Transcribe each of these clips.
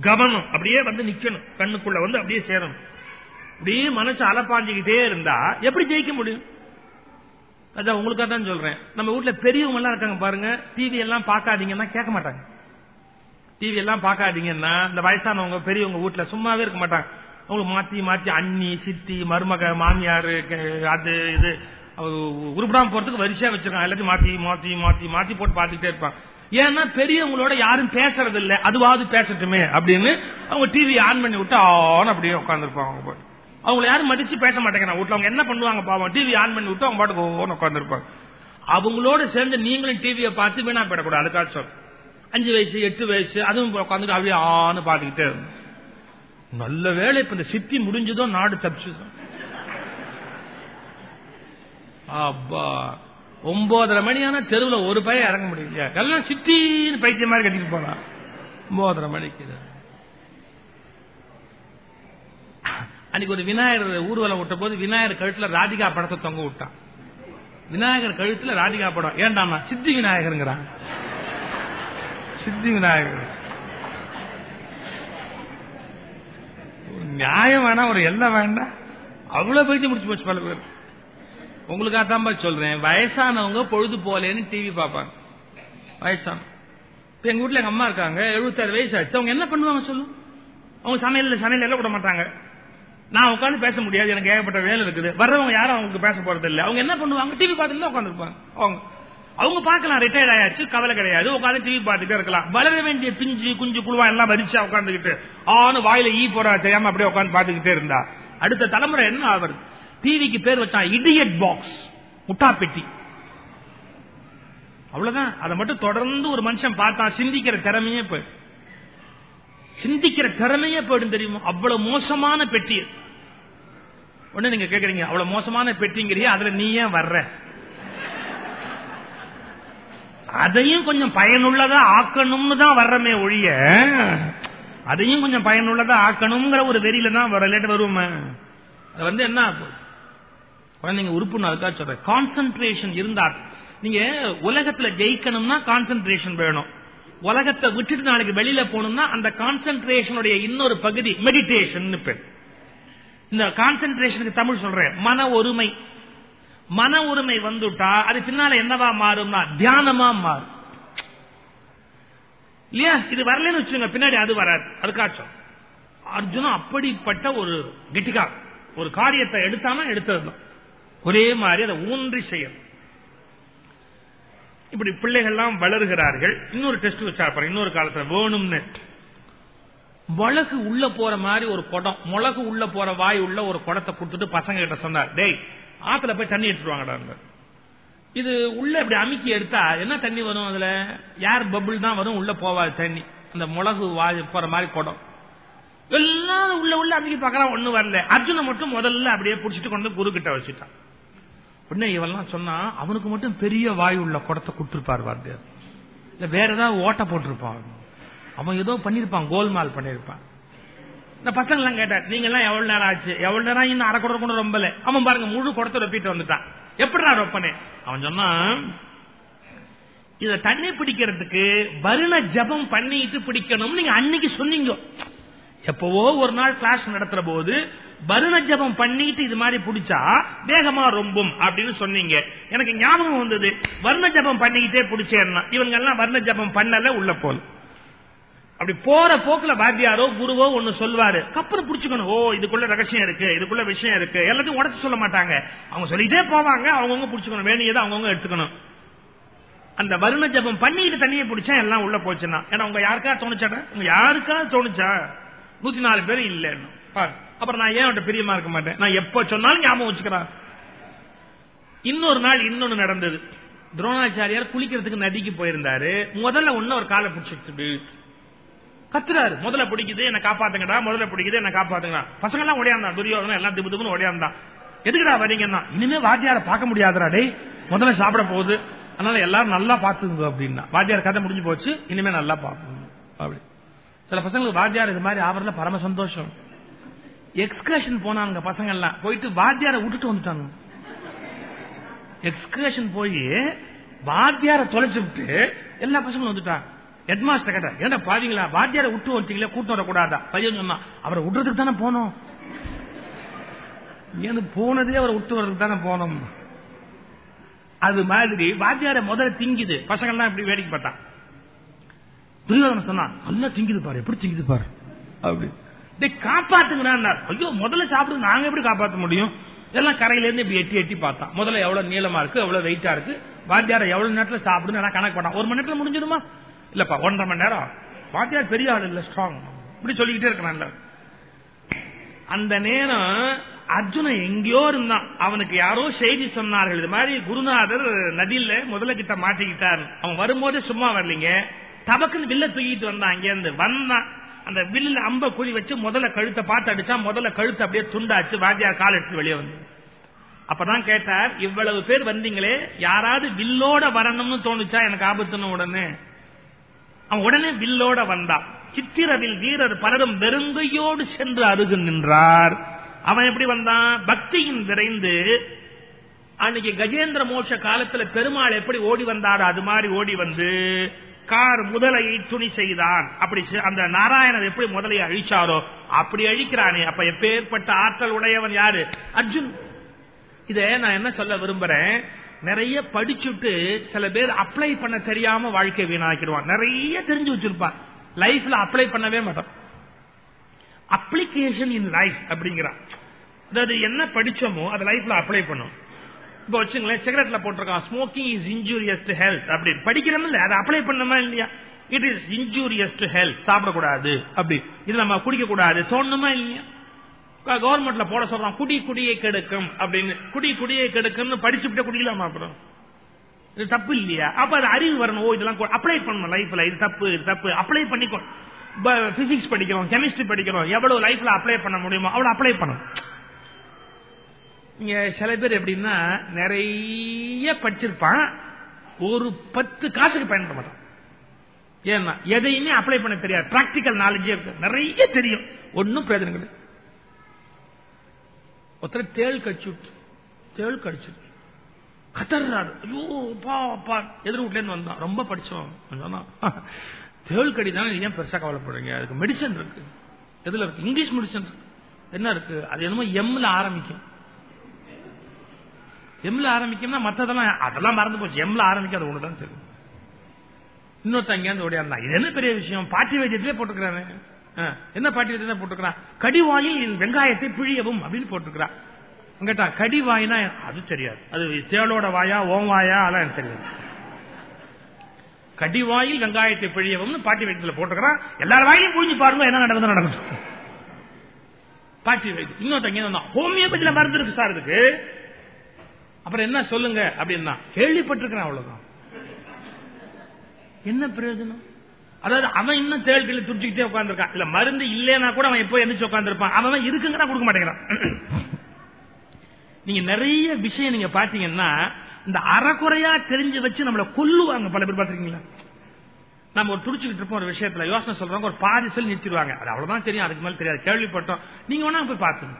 கவனம் அப்படியே வந்து நிக்கணும். கண்ணுக்குள்ள வந்து அப்படியே சேரணும். அப்படியே மனசு அலப்பாஞ்சுக்கிட்டே இருந்தா எப்படி ஜெயிக்க முடியும்? அதான் உங்களுக்காக தான் சொல்றேன். நம்ம வீட்டுல பெரியவங்க எல்லாம் இருக்காங்க பாருங்க. டிவி எல்லாம் பார்க்காதீங்கன்னா கேட்க மாட்டாங்க. டிவி எல்லாம் பார்க்காதீங்கன்னா இந்த வயசானவங்க பெரியவங்க வீட்டுல சும்மாவே இருக்க மாட்டாங்க. அவங்களுக்கு மாத்தி மாத்தி அண்ணி சித்தி மருமக மாமியார் அது இது. உருப்படாம போறதுக்கு வரிசையா வச்சிருக்காங்க. எல்லாத்தையும் மாத்தி மாத்தி மாத்தி மாத்தி போட்டு பாத்துக்கிட்டே இருப்பாங்க. ஏன்னா பெரியவங்களோட யாரும் பேசறது இல்ல அதுவாது பேசட்டுமே அப்படின்னு அவங்க டிவி ஆன் பண்ணி விட்டு ஆன் அப்படியே உட்காந்துருப்பாங்க அவங்க அவங்கள அவங்களை யாரும் மதிச்சு பேச மாட்டேங்கிறாங்க. வீட்டுல அவங்க என்ன பண்ணுவாங்க பாவம்? டிவி ஆன் பண்ணி விட்டு அவங்க பாட்டுக்கு ஓன்னு உட்காந்துருப்பாங்க அவங்களோட சேர்ந்து நீங்களும் டிவியை பார்த்து வீணா போயிடக்கூடாது. அதுக்காச்சும் அஞ்சு வயசு எட்டு வயசு அதுவும் உட்காந்துட்டு அப்படியே ஆன்னு பாத்துக்கிட்டே நல்ல வேலை. இப்ப இந்த சித்தி முடிஞ்சதோ நாடு தப்பிச்சதோ. அப்பா. ஒன்பதரை மணி ஆனா தெருவுல ஒரு பையன் இறங்க முடியல. எல்லாம் சித்தின்னு பைத்திய மாதிரி கட்டிட்டு போறான். ஒன்பதரை மணிக்கு. அன்னைக்கு ஒரு விநாயகர் ஊர்வலம் விட்ட போது விநாயகர் கழுத்துல ராதிகா படத்தை தொங்க விட்டான். விநாயகர் கழுத்துல ராதிகா படம். ஏண்டாமா? சித்தி விநாயகருங்கிறான் சித்தி விநாயகர். நியாயம் வேணா ஒரு எல்லாம் வேண்டாம். அவ்வளவு பைத்தியம் முடிச்சு போச்சு பல பேர் உங்களுக்காக தான் சொல்றேன். வயசானவங்க பொழுது போலேன்னு டிவி பார்ப்பாங்க. வயசான இப்ப எங்க வீட்டுல எங்க அம்மா இருக்காங்க எழுபத்தாறு வயசு ஆச்சு. அவங்க என்ன பண்ணுவாங்க சொல்லு? அவங்க சமையல் சமையல் எல்லாம் விட மாட்டாங்க. நான் உட்காந்து பேச முடியாது எனக்கு ஏகப்பட்ட வேலை இருக்குது. வர்றவங்க யாரும் அவங்களுக்கு பேச போறது இல்லை. அவங்க என்ன பண்ணுவாங்க? டிவி பார்த்துட்டு உட்காந்துருப்பாங்க அவங்க அவங்க பார்க்கலாம் ரிட்டையர்ட் ஆயாச்சு கவலை கிடையாது. உட்காந்து டிவி பார்த்துட்டு இருக்கலாம். வளர வேண்டிய பிஞ்சு குஞ்சு குழுவா எல்லாம் வரிச்சா உட்காந்துக்கிட்டு ஆனு வாயில ஈ போறா தெரியாம அப்படியே உட்காந்து பார்த்துக்கிட்டே இருந்தா. அடுத்த தலைமுறை என்ன ஆகுறது? டிவிக்கு பேர் வச்சான் இடியட் பாக்ஸ் முட்டா பெட்டி அவ்வளவுதான். அதை மட்டும் தொடர்ந்து ஒரு மனுஷன் பார்த்தா சிந்திக்கிற திறமையே போயிடும். சிந்திக்கிற திறமையே போயிடும் தெரியுமா? அவ்வளவு மோசமான பெட்டி. ஒண்ணு நீங்க கேக்குறீங்க அவ்வளவு மோசமான பெட்டிங்கிறிய அதுல நீ ஏன் வர்ற? அதையும் கொஞ்சம் பயனுள்ளதா ஆக்கணும்னு தான் வர்றமே ஒழிய அதையும் கொஞ்சம் பயனுள்ளதா ஆக்கணுங்கிற ஒரு வெறியில தான் வர லேட்டு வருவோமே. அது வந்து என்ன குழந்தைங்க உறுப்புன்னு அதுக்காக சொல்றேன். கான்சென்ட்ரேஷன் இருந்தா நீங்க உலகத்துல ஜெயிக்கணும்னா கான்சென்ட்ரேஷன் வேணும். உலகத்தை விட்டுட்டு நாளைக்கு வெளியில போகணும்னா அந்த கான்சென்ட்ரேஷனுடைய இன்னொரு பகுதி மெடிடேஷன் பேர். இந்த கான்சென்ட்ரேஷனுக்கு தமிழ் சொல்றேன். மன ஒருமை. மன உரிமை வந்துட்டா அது பின்னால என்னவா மாறும்னா தியானமா மாறும். இல்லையா? இது வரலன்னு வச்சுங்க பின்னாடி அது வராது. அதுக்காச்சும் அர்ஜுனா அப்படிப்பட்ட ஒரு கெட்டிகா. ஒரு காரியத்தை எடுத்தானா எடுத்தது ஒரே மாதிரி அதை ஊன்றி செய்யணும். இப்படி பிள்ளைகள்லாம் வளர்கிறார்கள். இன்னொரு டெஸ்ட் வச்சாரு இன்னொரு காலத்துல வேணும்னு. மிளகு உள்ள போற மாதிரி ஒரு குடம் மிளகு உள்ள போற வாய் உள்ள ஒரு குடத்தை கொடுத்துட்டு பசங்க கிட்ட சொன்னார் டேய் ஆத்துல போய் தண்ணி எடுத்துட்டு வாங்கடா இது உள்ள இப்படி அமுக்கி எடுத்தா என்ன தண்ணி வரும் அதுல? யார் பபிள் தான் வரும்? உள்ள போவாது தண்ணி. அந்த மிளகு வாய் போற மாதிரி குடம். எல்லாம் உள்ள உள்ள அமுக்கி பார்க்கலாம் ஒண்ணு வரல. அர்ஜுன மட்டும் முதல்ல அப்படியே புடிச்சிட்டு கொண்டு குரு கிட்ட வச்சுட்டான். உடனே இவெல்லாம் சொன்னா அவனுக்கு மட்டும் பெரிய வாய் உள்ள குடத்தை கொடுத்துருப்பார் வாத்தியார் இல்ல வேற ஏதாவது ஓட்ட போட்டிருப்பான். அவன் ஏதோ பண்ணிருப்பான் கோல்மால் பண்ணிருப்பான் இந்த பசங்க எல்லாம் கேட்டார் நீங்க எல்லாம் எவ்வளவு நேரம் ஆச்சு? எவ்வளவு நேரம் இன்னும் அரை குடம் கூட ரொம்பல? அவன் பாருங்க முழு குடத்தை ரொப்பிட்டு வந்துட்டான். எப்படி நான் ரொப்பனே அவன் சொன்னான் இத தண்ணி பிடிக்கிறதுக்கு வருண ஜபம் பண்ணிட்டு பிடிக்கணும் நீங்க அன்னைக்கு சொன்னீங்க. எப்பவோ ஒரு நாள் கிளாஸ் நடத்துற போது வருண ஜபம் பண்ணிட்டு இது மாதிரி பிடிச்சா வேகமா ரொம்பும் அப்படின்னு சொன்னீங்க. எனக்கு ஞாபகம் வந்தது. வர்ண ஜபம் பண்ணிக்கிட்டே பிடிச்சேன்னா இவங்க எல்லாம் வர்ண ஜபம் பண்ணல உள்ள போல். அப்படி போற போக்குல வாத்தியாரோ குருவோ ஒன்னு சொல்வாரு. அப்புறம் புடிச்சுக்கணும். ஓ இதுக்குள்ள ரகசியம் இருக்கு இதுக்குள்ள விஷயம் இருக்கு. எல்லாத்தையும் உடச்சு சொல்ல மாட்டாங்க. அவங்க சொல்லிட்டே போவாங்க அவங்கவுங்க புடிச்சுக்கணும். வேண்டியதை அவங்கவுங்க எடுத்துக்கணும். அந்த வருண ஜபம் பண்ணிட்டு தண்ணியை பிடிச்சா எல்லாம் உள்ள போச்சுன்னா. ஏன்னா உங்க யாருக்கா தோணுச்சா உங்க யாருக்கா தோணுச்சா? நூத்தி நாலு பேர் இல்லைன்னு. அப்புறம் நான் ஏன் அவட்ட பிரியமா இருக்க மாட்டேன்? நான் எப்ப சொன்னாலும் ஞாபகம் வச்சுக்கிறான். இன்னொரு நாள் இன்னொன்னு நடந்தது. துரோணாச்சாரியார் குளிக்கிறதுக்கு நதிக்கு போயிருந்தாரு. முதல்ல ஒன்னு ஒரு காலை பிடிச்சிட்டு கத்துறாரு. முதல்ல பிடிக்குது என்ன காப்பாத்துங்கடா முதல்ல பிடிக்குது என்ன காப்பாத்துங்கடா. பசங்க எல்லாம் ஓடியாந்தான் துரியோதனம் எல்லாம் திபு திபுன்னு ஓடியாந்தான். எதுக்குடா வரீங்கன்னா இனிமே வாத்தியார பார்க்க முடியாதுடா முதல்ல சாப்பிட போகுது. அதனால எல்லாரும் நல்லா பாத்துங்க அப்படின்னா. வாத்தியார் கதை முடிஞ்சு போச்சு இனிமே நல்லா பார்ப்போம். அப்படி. சில பசங்களுக்கு வாத்தியார் இது மாதிரி ஆவரில் பரம சந்தோஷம். எக்ஸ்கர்ஷன் போனாங்க பசங்க எல்லாம் போயிட்டு வாத்தியார விட்டுட்டு வந்துட்டாங்க. எக்ஸ்கர்ஷன் போய் வாத்தியார தொலைச்சு விட்டு எல்லா பசங்களும் வந்துட்டாங்க. ஹெட்மாஸ்டர் கேட்டார் பாவீங்களா? வாத்தியாரை விட்டு வந்தீங்களே கூட்டம் வரக்கூடாதா? பையன் சொன்னான் அவரை விடுறதுக்கு தானே போனோம். ஏன்னு போனதே அவரை விட்டு வர்றதுக்கு தானே போனோம். அது மாதிரி வாத்தியார முதல்ல திங்குது. பசங்கள்லாம் இப்படி வேடிக்கை பார்த்தான். துரியோதன சொன்னா நல்லா திங்குது பாரு எப்படி திங்குது பாரு? அப்படி. டேய் காப்பாத்துங்கிறான் ஐயோ முதல்ல சாப்பிடுங்க நாங்க எப்படி காப்பாத்த முடியும்? எல்லாம் கரையில இருந்து இப்படி எட்டி எட்டி பார்த்தான் முதல்ல எவ்வளவு நீளமா இருக்கு எவ்வளவு வெயிட்டா இருக்கு வாத்தியார எவ்வளவு நேரத்துல சாப்பிடுன்னு கணக்கு பண்ணா. ஒரு மணி நேரத்துல முடிஞ்சிடுமா? இல்லப்பா ஒன்றரை மணி நேரம். வாத்தியார் பெரிய ஆள் இல்ல ஸ்ட்ராங் இப்படி சொல்லிக்கிட்டே இருக்கிறான் அந்த நேரம் அர்ஜுனன் எங்கேயோ இருந்தான். அவனுக்கு யாரோ செய்தி சொன்னார்கள். இது மாதிரி குருநாதர் நதியில முதல்ல கிட்ட மாட்டிக்கிட்டார். அவன் வரும்போதே சும்மா வரலீங்க. தபக்குன்னு வில்ல தூக்கிட்டு வந்தான் அங்கே இருந்து வந்தான். அந்த வில்லுல அம்ப குறி வச்சு முதல்ல கழுத்தை பார்த்து அடிச்சா முதல்ல கழுத்தை அப்படியே துண்டாச்சு வாத்தியார் கால் எடுத்து வெளியே வந்து. அப்பதான் கேட்டார் இவ்வளவு பேர் வந்தீங்களே யாராவது வில்லோட வரணும்னு தோணுச்சா எனக்கு ஆபத்துன்னு உடனே? அவன் உடனே வில்லோட வந்தான். சித்திரவில் வீரர் பலரும் வெறுங்கையோடு சென்று அருகு நின்றார். அவன் எப்படி வந்தான்? பக்தியின் விரைந்து அன்னைக்கு கஜேந்திர மோட்ச காலத்துல பெருமாள் எப்படி ஓடி வந்தாரோ அது மாதிரி ஓடி வந்து கார் முதலையை துணி செய்தான். அப்படி செ- அந்த நாராயணன் எப்படி முதலையை அழிச்சாரோ அப்படி அழிக்கிறானே. அப்ப எப்பேற்பட்ட ஆற்றல் உடையவன் யாரு? அர்ஜுன். இத நான் என்ன சொல்ல விரும்புறேன்? நிறைய படிச்சுட்டு சில பேர் அப்ளை பண்ண தெரியாம வாழ்க்கை வீணாக்கிடுவான். நிறைய தெரிஞ்சு வச்சிருப்பான். லைஃப்ல அப்ளை பண்ணவே மாட்டான். அப்ளிகேஷன் இன் லைஃப் அப்படிங்கிறான். அதாவது என்ன படிச்சோமோ அதை லைஃப்ல அப்ளை பண்ணும். இப்போ வச்சுங்களேன் சிகரெட்ல போட்டிருக்கான். Smoking is injurious to health அப்படின்னு படிக்கிறோம் அதை அப்ளை பண்ணணுமா இல்லையா? It is injurious to health சாப்பிடக்கூடாது. அப்படி. இது நம்ம குடிக்க கூடாது தோணுமா இல்லையா? கவர்மெண்ட்ல போட சொல்றான் குடி குடியை கெடுக்கும். அப்படின்னு. குடி குடியை கெடுக்கும்னு படிச்சுட்டு குடிக்கலாமா அப்புறம்? இது தப்பு இல்லையா? அப்ப அது அறிவு வரணும். ஓ இதெல்லாம் அப்ளை பண்ணணும் லைஃப்ல இது தப்பு இது தப்பு. அப்ளை பண்ணிக்கோ. பிசிக்ஸ் படிக்கிறோம் கெமிஸ்ட்ரி படிக்கிறோம். எவ்வளவு லைஃப்ல அப்ளை பண்ண முடியுமோ அவ்வளவு அப்ளை பண்ணணும். சில பேர் எப்படின்னா நிறைய படிச்சிருப்பான். ஒரு பத்து காசுக்கு பயன்பட மாட்டான். ஏன்னா எதையுமே அப்ளை பண்ண தெரியாது. பிராக்டிக்கல் நாலேஜே இருக்கு நிறைய தெரியும். ஒன்னும் பிரயோஜனம் கிடையாது. ஒருத்தர் தேள் கடிச்சுட்டு தேள் கடிச்சுட்டு கத்தர்றாரு ஐயோ பா பா. எதிர் வீட்ல இருந்து வந்தான். ரொம்ப படிச்சோம் தேள் கடி தானே ஏன் பெருசா கவலைப்படுறீங்க? அதுக்கு மெடிசன் இருக்கு. எதுல இருக்கு? இங்கிலீஷ் மெடிசன் இருக்கு. என்ன இருக்கு? அது என்னமோ எம்ல ஆரம்பிக்கும். எம்ல ஆரம்பிக்கும்னா மற்றதெல்லாம் அதெல்லாம் மறந்து போச்சு. எம்ல ஆரம்பிக்காது ஒண்ணுதான் தெரியும். இன்னொருத்த அங்கேருந்து ஓடியாருந்தா இது என்ன பெரிய விஷயம்? பாட்டி வைத்தியத்திலே போட்டுக்கிறானே. என்ன பாட்டி வைத்தியம் போட்டுக்கிறான்? கடிவாயில் வெங்காயத்தை பிழியவும் அப்படின்னு போட்டுக்கிறான். கேட்டா கடி வாயினா அது தெரியாது. அது சேலோட வாயா ஓம் வாயா அதெல்லாம் எனக்கு தெரியாது. கடிவாயில் வெங்காயத்தை பிழியவும் பாட்டி வைத்தியத்தில் போட்டுக்கிறான். எல்லார் வாயிலும் புழிஞ்சு பாருங்க என்ன நடந்தது நடக்கும் பாட்டி வைத்தியம். இன்னொருத்தங்க வந்தான். ஹோமியோபதியில மருந்து இருக்கு சார் இதுக்கு. அப்புறம் என்ன சொல்லுங்க அப்படின்னா கேள்விப்பட்டிருக்கிறேன் அவ்வளவுதான். என்ன பிரயோஜனம்? அதாவது அவன் இன்னும் தேள்களை துடிச்சுக்கிட்டே உட்காந்துருக்கான் இல்ல மருந்து இல்லைன்னா கூட அவன் எப்போ எந்திரிச்சு உட்காந்துருப்பான் அவன் இருக்குங்கன்னா கொடுக்க மாட்டேங்கிறான். நீங்க நிறைய விஷயம் நீங்க பாத்தீங்கன்னா இந்த அறக்குறையா தெரிஞ்சு வச்சு நம்மள கொல்லுவாங்க பல பேர் பாத்துருக்கீங்களா நம்ம ஒரு துடிச்சுக்கிட்டு இருப்போம் ஒரு விஷயத்துல. யோசனை சொல்றாங்க ஒரு பாதி சொல்லி நிறுத்திடுவாங்க அது அவ்வளவுதான் தெரியும் அதுக்கு மேல தெரியாது. கேள்விப்பட்டோம். நீங்க வேணா போய் பாத்துங்க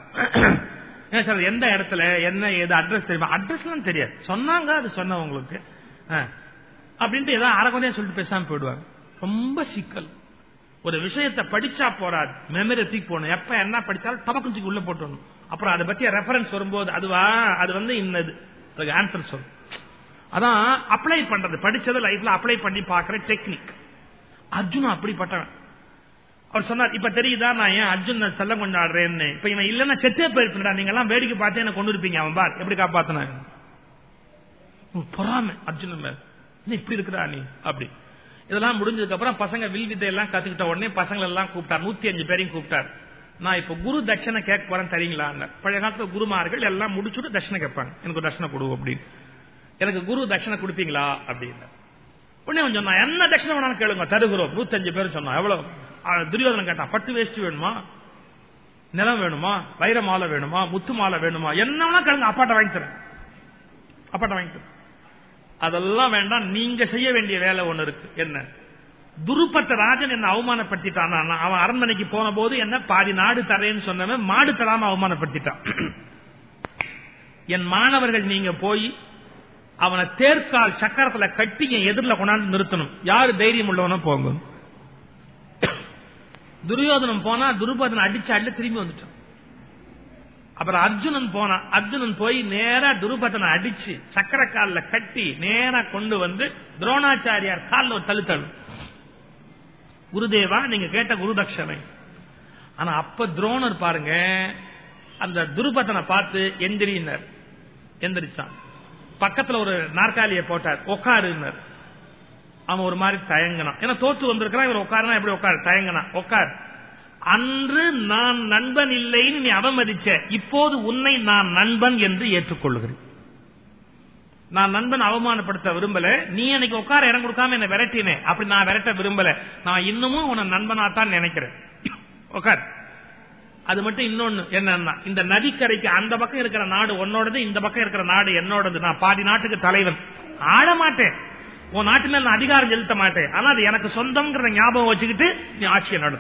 சார் எந்த இடத்துல என்ன ஏது அட்ரஸ் தெரியுமா? அட்ரஸ்லாம் தெரியாது. சொன்னாங்க அது சொன்னவங்களுக்கு. ஆ. அப்படின்ட்டு ஏதாவது அறகுறையா சொல்லிட்டு பேசாம போயிடுவாங்க. ரொம்ப சிக்கல். ஒரு விஷயத்தை படிச்சா போறாது. மெமரி தூக்கி போகணும் எப்ப என்ன படிச்சாலும் டபக்கு தூக்கி உள்ள போட்டணும் அப்புறம் அதை பத்திய ரெஃபரன்ஸ் வரும்போது அதுவா? அது வந்து இன்னது. அதுக்கு ஆன்சர் சொல்லும் அதான் அப்ளை பண்றது. படிச்சது லைஃப்ல அப்ளை பண்ணி பாக்குற டெக்னிக் அர்ஜுன் அப்படிப்பட்டவன். அவர் சொன்னார் இப்ப தெரியுதா நான் ஏன் அர்ஜுன் செல்லம் கொண்டாடுறேன்னு? இப்ப இவன் இல்லன்னா செத்தே போயிருப்பா நீங்க எல்லாம் வேடிக்கை பார்த்து என்ன கொண்டு இருப்பீங்க அவன் பார். எப்படி காப்பாத்தினாங்க பொறாம அர்ஜுன் இப்படி இருக்கிறா நீ? அப்படி. இதெல்லாம் முடிஞ்சதுக்கு அப்புறம் பசங்க வில் வித்தை எல்லாம் கத்துக்கிட்ட உடனே பசங்களை எல்லாம் கூப்பிட்டார். நூத்தி அஞ்சு பேரையும் கூப்பிட்டார். நான் இப்ப குரு தட்சணை கேட்க போறேன் தரீங்களா பழைய காலத்துல குருமார்கள் எல்லாம் முடிச்சுட்டு தட்சணை கேட்பாங்க. எனக்கு ஒரு தட்சணை கொடு அப்படின்னு. எனக்கு குரு தட்சணை கொடுப்பீங்களா அப்படின்னு. உடனே சொன்னா என்ன தட்சணை வேணாலும் கேளுங்க தருகிறோம். நூத்தஞ்சு பேர் சொன்னான் எவ்வளவு? ஆ, துரியோதனன் கேட்டான் பட்டு வேஷ்டி வேணுமா? நிலம் வேணுமா? வைர மாலை வேணுமா? முத்து மாலை வேணுமா? என்ன கிழங்கு அப்பாட்ட வாங்கி தரேன். அப்பாட்ட வாங்கி தரேன். அதெல்லாம் வேண்டாம் நீங்க செய்ய வேண்டிய வேலை ஒண்ணு இருக்கு. என்ன? துருப்பட்ட ராஜன் என்ன அவமானப்படுத்திட்டான்? அவன் அரண்மனைக்கு போன போது என்ன பாதி நாடு தரேன்னு சொன்னவன் மாடு தராம அவமானப்படுத்திட்டான். என் மாணவர்கள் நீங்க போய் அவனை தேர்க்கால் சக்கரத்துல கட்டி என் எதிரில் கொண்டாந்து நிறுத்தணும். யாரு தைரியம் உள்ளவனும் போங்க. துரியோதனம் போனா துருபதன் அடிச்சு அடி திரும்பி வந்துட்டான். அப்புறம் அர்ஜுனன் போனான் அர்ஜுனன் போய் நேரா துருபதனை அடிச்சு சக்கர கால்ல கட்டி நேரா கொண்டு வந்து துரோணாச்சாரியார் காலில் ஒரு தள்ளு குருதேவா நீங்க கேட்ட குருதட்சணை. ஆனா அப்ப துரோணர் பாருங்க அந்த துருபதனை பார்த்து எந்திரினர் எந்திரிச்சான். பக்கத்துல ஒரு நாற்காலியை போட்டார். உட்காருனர் அவன் ஒரு மாதிரி தயங்கினான். ஏன்னா தோத்து வந்திருக்கிறான் இவர் உட்காருனா எப்படி உட்காரு? தயங்கினான். உட்கார். அன்று நான் நண்பன் இல்லைன்னு நீ அவமதிச்ச இப்போது உன்னை நான் நண்பன் என்று ஏற்றுக்கொள்ளுகிறேன் நான் நண்பன் அவமானப்படுத்த விரும்பல. நீ எனக்கு உட்கார இடம் கொடுக்காம என்ன விரட்டினே. அப்படி நான் விரட்ட விரும்பல. நான் இன்னமும் உன்னை நண்பனாத்தான் நினைக்கிறேன். உட்கார். அது மட்டும் இன்னொன்னு என்னன்னா இந்த நதிக்கரைக்கு அந்த பக்கம் இருக்கிற நாடு உன்னோடது இந்த பக்கம் இருக்கிற நாடு என்னோடது. நான் பாதி நாட்டுக்கு தலைவன். ஆட மாட்டேன் உன் நாட்டு மேல நான் அதிகாரம் செலுத்த மாட்டேன். ஆனா அது எனக்கு சொந்தங்கிற ஞாபகம் வச்சுக்கிட்டு நீ ஆட்சியை நடு.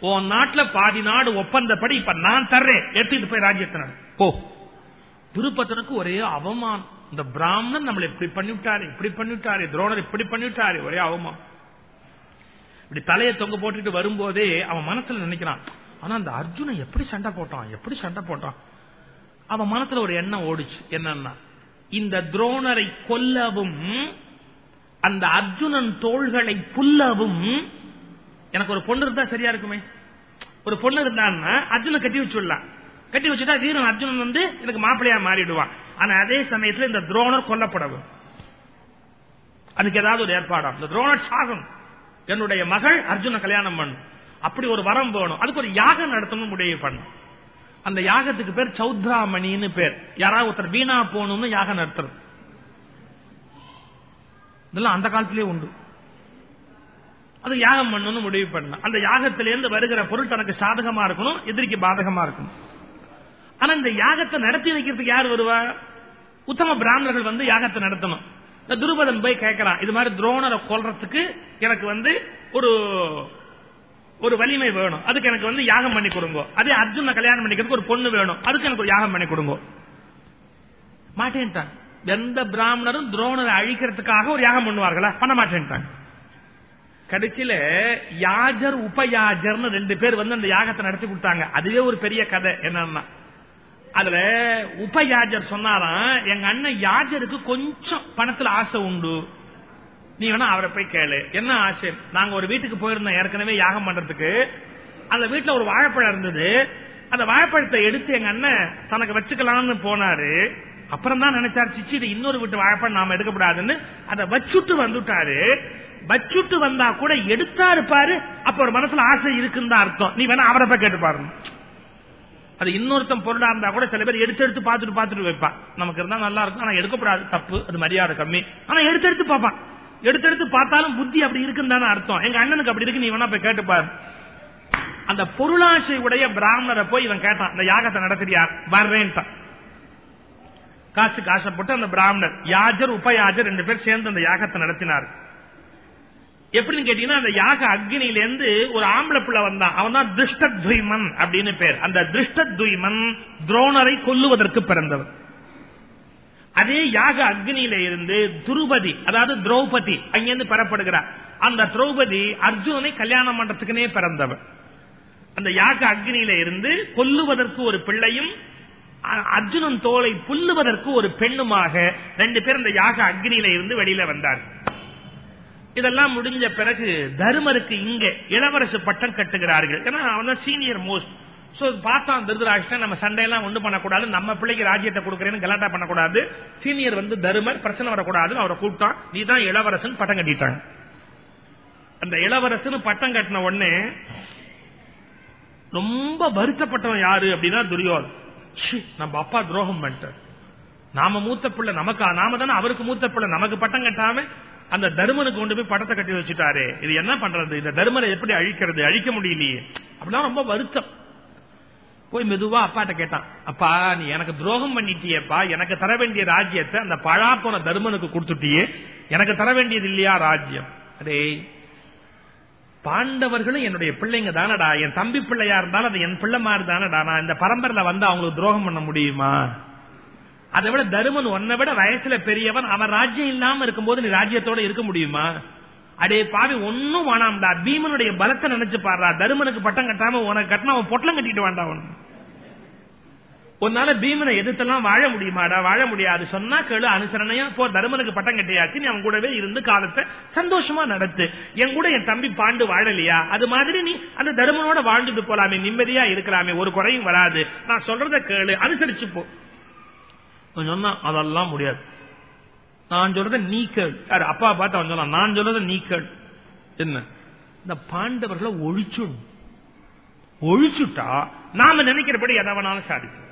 உன் நாட்டுல பாதி நாடு ஒப்பந்தப்படி இப்ப நான் தர்றேன். எடுத்துட்டு போய் ராஜ்யத்தை நடு. போ. திருப்பத்தனுக்கு ஒரே அவமானம். இந்த பிராமணன் நம்மளை இப்படி பண்ணிவிட்டாரு இப்படி பண்ணிவிட்டாரு துரோணர் இப்படி பண்ணிவிட்டாரு. ஒரே அவமானம். இப்படி தலையை தொங்க போட்டுட்டு வரும்போதே அவன் மனசுல நினைக்கிறான் ஆனா அந்த அர்ஜுனன் எப்படி சண்டை போட்டான்? எப்படி சண்டை போட்டான்? அவன் மனசுல ஒரு எண்ணம் ஓடிச்சு. என்னன்னா இந்த துரோணரை கொல்லவும் அந்த அர்ஜுனன் தோள்களை புல்லவும் எனக்கு ஒரு பொண்ணு இருந்தா சரியா இருக்குமே. ஒரு பொண்ணு இருந்தான்னா அர்ஜுனன் கட்டி வச்சுடலாம் கட்டி வச்சுட்டா வீரன் அர்ஜுனன் வந்து எனக்கு மாப்பிள்ளையா மாறிடுவான் ஆனா அதே சமயத்துல இந்த துரோணர் கொல்லப்படவும். அதுக்கு ஏதாவது ஒரு ஏற்பாடா? இந்த துரோணர் சாகம். என்னுடைய மகள் அர்ஜுன கல்யாணம் பண்ணும். அப்படி ஒரு வரம் வேணும். அதுக்கு ஒரு யாகம் நடத்தணும் முடிவு பண்ணும் அந்த யாகத்துக்கு பேர் சௌத்ராமணின்னு பேர். யாராவது ஒருத்தர் வீணா போகணும்னு யாகம் நடத்துறது இதெல்லாம் அந்த காலத்திலே உண்டு. அது யாகம் பண்ணணும்னு முடிவு பண்ண. அந்த யாகத்திலிருந்து வருகிற பொருள் தனக்கு சாதகமா இருக்கணும் எதிரிக்கு பாதகமா இருக்கணும். ஆனா இந்த யாகத்தை நடத்தி வைக்கிறதுக்கு யார் வருவா? உத்தம பிராமணர்கள் வந்து யாகத்தை நடத்தணும். இந்த துருபதன் போய் கேட்கறான் இது மாதிரி துரோணரை கொல்றதுக்கு எனக்கு வந்து ஒரு ஒரு வலிமை வேணும். அதுக்கு எனக்கு வந்து யாகம் பண்ணி கொடுங்க. அதே அர்ஜுன கல்யாணம் பண்ணிக்கிறதுக்கு ஒரு பொண்ணு வேணும். அதுக்கு எனக்கு ஒரு யாகம் பண்ணி கொடுங்க. மாட்டேன்ட்டான். எந்த பிராமணரும் துரோணரை அழிக்கிறதுக்காக ஒரு யாகம் பண்ணுவார்களா? பண்ண மாட்டேன்ட்டாங்க. கடைசியில யாஜர் உபயாஜர்னு ரெண்டு பேர் வந்து அந்த யாகத்தை நடத்தி கொடுத்தாங்க. அதுவே ஒரு பெரிய கதை. என்னன்னா அதுல உபயாஜர் சொன்னாராம் எங்க அண்ணன் யாஜருக்கு கொஞ்சம் பணத்துல ஆசை உண்டு. நீ வேணா அவரை போய் கேளு. என்ன ஆசை? நாங்க ஒரு வீட்டுக்கு போயிருந்தோம் ஏற்கனவே யாகம் பண்றதுக்கு. அந்த வீட்டுல ஒரு வாழைப்பழம் இருந்தது. அந்த வாழைப்பழத்தை எடுத்து எங்க அண்ணன் தனக்கு வச்சுக்கலாம்னு போனாரு. அப்புறம் தான் நினைச்சார் சிச்சி இது இன்னொரு வீட்டு வாழைப்பழம் நாம எடுக்கக்கூடாதுன்னு அதை வச்சுட்டு வந்துட்டாரு. வச்சுட்டு வந்தா கூட எடுத்தா இருப்பாரு. அப்ப ஒரு மனசுல ஆசை இருக்குன்னு தான் அர்த்தம். நீ வேணா அவரை போய் கேட்டு பாருங்க அது இன்னொருத்தன் பொருளா இருந்தா கூட சில பேர் எடுத்து எடுத்து பார்த்துட்டு பார்த்துட்டு வைப்பான் நமக்கு இருந்தா நல்லா இருக்கும். ஆனா எடுக்கப்படாது. தப்பு. அது மரியாதை கம்மி. ஆனா எடுத்து எடுத்து பார்ப்பான். எடுத்து எடுத்து பார்த்தாலும் புத்தி அப்படி இருக்குன்னு தானே அர்த்தம். எங்க அண்ணனுக்கு அப்படி இருக்கு. நீ வேணா போய் கேட்டுப்பாரு அந்த பொருளாசை உடைய பிராமணரை போய் இவன் கேட்டான் அந்த யாகத்தை நடத்துறியார் வர்றேன்ட்டான். காசுக்கு ஆசைப்பட்டு அந்த பிராமணர் யாஜர் உபயாஜர் ரெண்டு பேர் சேர்ந்து அந்த யாகத்தை நடத்தினார். எப்படின்னு கேட்டீங்கன்னா அந்த யாக அக்னியில இருந்து ஒரு ஆம்பளை பிள்ளை வந்தான். அவன் தான் திருஷ்டத்வீமன் அப்படின்னு பேர். அந்த திருஷ்டத்வீமன் துரோணரை கொல்லுவதற்கு பிறந்தவர் அதே யாக அக்னியில இருந்து துருபதி அதாவது திரௌபதி அங்கிருந்து பெறப்படுகிறார். அந்த திரௌபதி அர்ஜுனனை கல்யாணம் பண்றதுக்குனே பிறந்தவர் அந்த யாக அக்னியில இருந்து கொல்லுவதற்கு ஒரு பிள்ளையும் அர்ஜுனன் தோலை புல்லுவதற்கு ஒரு பெண்ணுமாக ரெண்டு பேர் இந்த யாக அக்னியில இருந்து வெளியில வந்தார் இதெல்லாம் முடிஞ்ச பிறகு தருமருக்கு இங்க இளவரசு பட்டம் கட்டுகிறார்கள். ஏன்னா அவன் சீனியர் மோஸ்ட் சோ பார்த்தான் திருதராஷ்டிரன் நம்ம சண்டையெல்லாம் ஒண்ணு பண்ணக்கூடாது நம்ம பிள்ளைக்கு ராஜ்யத்தை கொடுக்கறேன்னு கலாட்டா பண்ணக்கூடாது. சீனியர் வந்து தருமர் பிரச்சனை வரக்கூடாதுன்னு அவரை கூப்பிட்டான். நீ தான் இளவரசன் பட்டம் கட்டிட்டாங்க அந்த இளவரசன் பட்டம் கட்டின உடனே ரொம்ப வருத்தப்பட்டவன் யாரு அப்படின்னா துரியோதன் நம்ம அப்பா துரோகம் பண்ணிட்டார். நாம மூத்த பிள்ளை நமக்கு? நாம தானே அவருக்கு மூத்த பிள்ளை. நமக்கு பட்டம் கட்டாம அந்த தருமனுக்கு கொண்டு போய் படத்தை கட்டி வச்சுட்டாரு. இது என்ன பண்றது? இந்த தருமனை எப்படி அழிக்கிறது? அழிக்க முடியலையே. அப்படின்னா ரொம்ப வருத்தம். போய் மெதுவா அப்பாட்ட கேட்டான். அப்பா நீ எனக்கு துரோகம் பண்ணிட்டியப்பா. எனக்கு தர வேண்டிய ராஜ்யத்தை அந்த பழா போன தருமனுக்கு கொடுத்துட்டியே. எனக்கு தர வேண்டியது இல்லையா ராஜ்யம்? அதே பாண்டவர்களும் என்னுடைய பிள்ளைங்க தானடா என் தம்பி பிள்ளையா இருந்தாலும் அது என் பிள்ளை மாதிரி தானடா நான் இந்த பரம்பரையில வந்து அவங்களுக்கு துரோகம் பண்ண முடியுமா? அதை விட தருமன் உன்னை விட வயசுல பெரியவன் அவன் ராஜ்யம் இல்லாம இருக்கும்போது நீ ராஜ்யத்தோட இருக்க முடியுமா? அடே பாவி ஒன்னும் வேணாம்டா. பீமனுடைய பலத்தை நினைச்சு பாடுறா. தருமனுக்கு பட்டம் கட்டாம உனக்கு கட்டினா அவன் பொட்டலம் கட்டிட்டு வேண்டாம் அவன் உன்னால பீமனை எதிர்த்தெல்லாம் வாழ முடியுமாடா? வாழ முடியாது. சொன்னா கேளு அனுசரணையா போ. தருமனுக்கு பட்டம் கட்டியாச்சு. நீ அவன் கூடவே இருந்து காலத்தை சந்தோஷமா நடத்து. என் கூட என் தம்பி பாண்டு வாழலையா? அது மாதிரி நீ அந்த தருமனோட வாழ்ந்துட்டு போலாமே. நிம்மதியா இருக்கலாமே. ஒரு குறையும் வராது. நான் சொல்றத கேளு. அனுசரிச்சு போ. சொன்னா அதெல்லாம் முடியாது. நான் சொல்றத நீ கேள். யாரு? அப்பா பார்த்து அவன் சொன்னான் நான் சொல்றத நீ கேள். என்ன? இந்த பாண்டவர்களை ஒழிச்சுடும். ஒழிச்சுட்டா நாம நினைக்கிறபடி எதவனாலும் சாதிக்கும்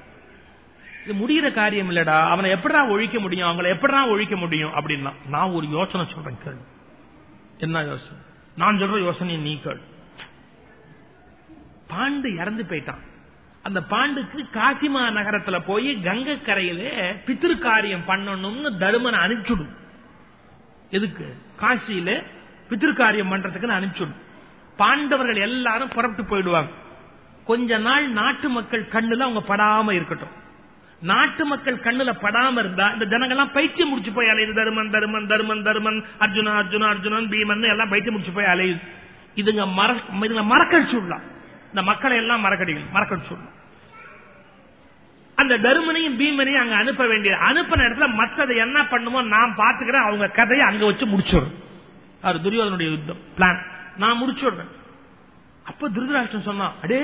இது முடிகிற காரியம் இல்லடா. அவனை எப்படா ஒழிக்க முடியும்? அவங்களை எப்படா ஒழிக்க முடியும்? அப்படின்னா நான் ஒரு யோசனை சொல்றேன் கேள். என்ன யோசனை? நான் சொல்ற யோசனை நீ கேள். பாண்டு இறந்து போயிட்டான். அந்த பாண்டுக்கு காசிமா நகரத்துல போய் கங்கை கரையில பித்திரு காரியம் பண்ணணும்னு தருமனை அனுப்பிச்சுடும். எதுக்கு? காசியில பித்திரு காரியம் பண்றதுக்கு அனுப்பிச்சுடும். பாண்டவர்கள் எல்லாரும் புறப்பட்டு போயிடுவாங்க. கொஞ்ச நாள் நாட்டு மக்கள் கண்ணுல அவங்க படாம இருக்கட்டும். நாட்டு மக்கள் கண்ணுல படாம இருந்தா இந்த ஜனங்கள்லாம் பைத்தியம் முடிச்சு போய் அலையுது. தருமன் தருமன் தருமன் தருமன் அர்ஜுனா அர்ஜுனா அர்ஜுனன் பீமன் எல்லாம் பைத்தியம் முடிச்சு போய் அலையுது. இதுங்க இதுல மறக்கடிச்சு விடலாம். இந்த மக்களை எல்லாம் மறக்கடிக்கணும் மறக்கடிச்சுடலாம் அந்த தருமனையும் பீமனையும் அங்க அனுப்ப வேண்டியது அனுப்பின இடத்துல மற்றதை என்ன பண்ணுமோ நான் பாத்துக்கிறேன் அவங்க கதையை அங்க வச்சு முடிச்சிடுறேன் அவர் துரியோதனுடைய யுத்தம் பிளான் நான் முடிச்சுடுறேன். அப்ப திருதராஷ்டிரம் சொன்னா அடே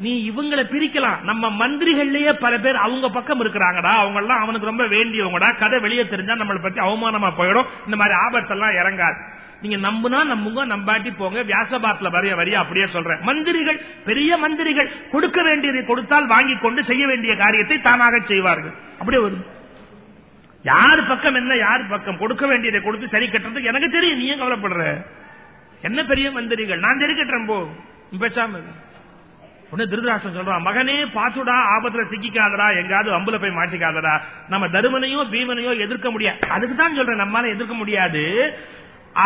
நீ இவங்களை பிரிக்கலாம். நம்ம மந்திரிகள்லயே பல பேர் அவங்க பக்கம் இருக்கிறாங்கடா. அவங்க எல்லாம் அவனுக்கு ரொம்ப வேண்டியவங்கடா. கதை வெளியே தெரிஞ்சா நம்மளை பத்தி அவமானமா போயிடும். இந்த மாதிரி ஆபத்தெல்லாம் இறங்காது. நீங்க நம்புனா நம்புங்க நம்பாட்டி போங்க. வியாசபாத்துல வரைய வரைய அப்படியே சொல்றேன். மந்திரிகள் பெரிய மந்திரிகள் கொடுக்க வேண்டியதை கொடுத்தால் வாங்கி கொண்டு செய்ய வேண்டிய காரியத்தை தானாக செய்வார்கள். அப்படியே வரும் யார் பக்கம் என்ன யார் பக்கம்? கொடுக்க வேண்டியதை கொடுத்து சரி கட்டுறதுக்கு எனக்கு தெரியும். நீ கவலைப்படுற? என்ன பெரிய மந்திரிகள்? நான் சரி கட்டுறேன் போ. பேசாம உடனே திருதராஷ்டிரம் சொல்றான் மகனே பாத்துடா ஆபத்துல சிக்கிக்காதடா எங்காவது அம்புல போய் மாட்டிக்காதடா. நம்ம தருமனையோ பீமனையோ எதிர்க்க முடியாது. அதுக்கு தான் சொல்றேன் நம்மளால எதிர்க்க முடியாது.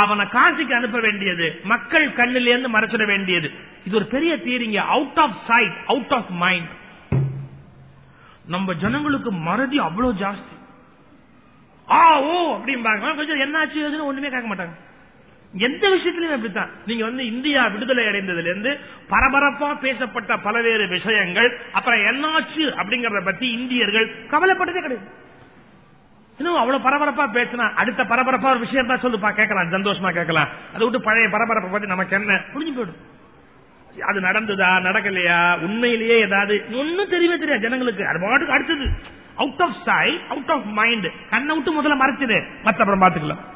அவனை காசிக்கு அனுப்ப வேண்டியது மக்கள் கண்ணில இருந்து மறைச்சிட வேண்டியது. இது ஒரு பெரிய தீரிங்க out of sight out of mind நம்ம ஜனங்களுக்கு மறதி அவ்வளவு ஜாஸ்தி. ஆ ஓ அப்படிம்பாங்க. கொஞ்சம் என்னாச்சு ஒண்ணுமே கேட்க மாட்டாங்க. எந்த விஷயத்திலும் அப்படித்தான் நீங்க வந்து இந்தியா விடுதலை அடைந்ததுல இருந்து பரபரப்பா பேசப்பட்ட பல்வேறு விஷயங்கள் அப்புறம் என்னாச்சு அப்படிங்கறத பத்தி இந்தியர்கள் கவலைப்பட்டதே கிடையாது. இன்னும் அவ்வளவு பரபரப்பா பேசினா அடுத்த பரபரப்பா ஒரு விஷயம் தான் சொல்லுப்பா கேட்கலாம் சந்தோஷமா கேட்கலாம். அதை விட்டு பழைய பரபரப்பை பத்தி நமக்கு என்ன? புரிஞ்சு போயிடும். அது நடந்ததா நடக்கலையா? உண்மையிலேயே ஏதாவது? ஒன்னும் தெரியவே தெரியாது ஜனங்களுக்கு. அது பாட்டுக்கு அடுத்தது. Out of sight out of mind கண்ணை விட்டு முதல்ல மறைச்சது. மத்த அப்புறம் பாத்துக்கலாம்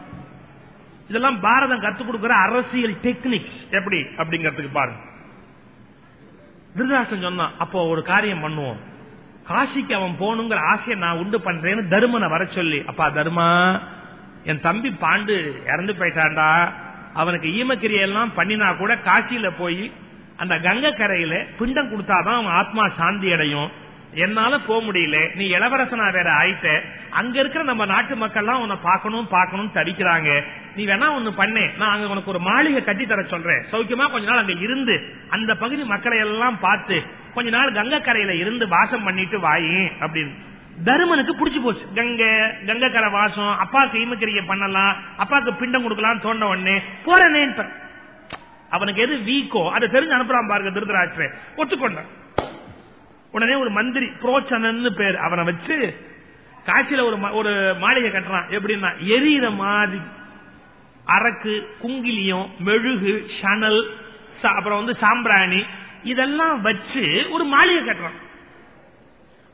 இதெல்லாம் பாரதம் கத்துக் கொடுக்கிற அரசியல் டெக்னிக்ஸ் எப்படி? அப்படிங்கறதுக்கு பாருங்க. விருதாசன் சொன்னான் அப்போ ஒரு காரியம் பண்ணுவோம். காசிக்கு அவன் போகணுங்கிற ஆசையை நான் உண்டு பண்றேன்னு தருமனை வர சொல்லி அப்பா தருமா? என் தம்பி பாண்டு இறந்து போயிட்டாண்டா அவனுக்கு ஈமக்கிரியெல்லாம் பண்ணினா கூட காசியில போய் அந்த கங்கை கரையில பிண்டம் கொடுத்தாதான் அவன் ஆத்மா சாந்தி அடையும். என்னால போக முடியல. நீ இளவரசனா வேற ஆயிட்ட. அங்க இருக்கிற நம்ம நாட்டு மக்கள்லாம் உன்னை பாக்கணும் பாக்கணும் தடிக்கிறாங்க. நீ வேணா ஒண்ணு பண்ணு. நான் அங்க உனக்கு ஒரு மாளிகை கட்டி தர சொல்றேன். சௌக்கியமா கொஞ்ச நாள் அங்க இருந்து அந்த பகுதி மக்களை எல்லாம் பார்த்து கொஞ்ச நாள் கங்கை கரையில இருந்து வாசம் பண்ணிட்டு வாயே அப்படின்னு. தருமனுக்கு புடிச்சு போச்சு. கங்கை கங்கை கரை வாசம் அப்பாவுக்கு ஈமக்கிரியை பண்ணலாம் அப்பாவுக்கு பிண்டம் கொடுக்கலாம் தோண்ட உடனே போறேனே அவனுக்கு எது வீக்கோ அதை தெரிஞ்சு அனுப்புறான் பாருங்க திருதராட்சரை ஒத்துக்கொண்டான். உடனே ஒரு மந்திரி புரோச்சனன் பேர். அவனை வச்சு காட்சியில ஒரு ஒரு மாளிகை கட்டுறான். எப்படின்னா எரியிற மாதிரி. அரக்கு குங்கிலியம் மெழுகு சணல் அப்புறம் வந்து சாம்பிராணி. இதெல்லாம் வச்சு ஒரு மாளிகை கட்டுறான்.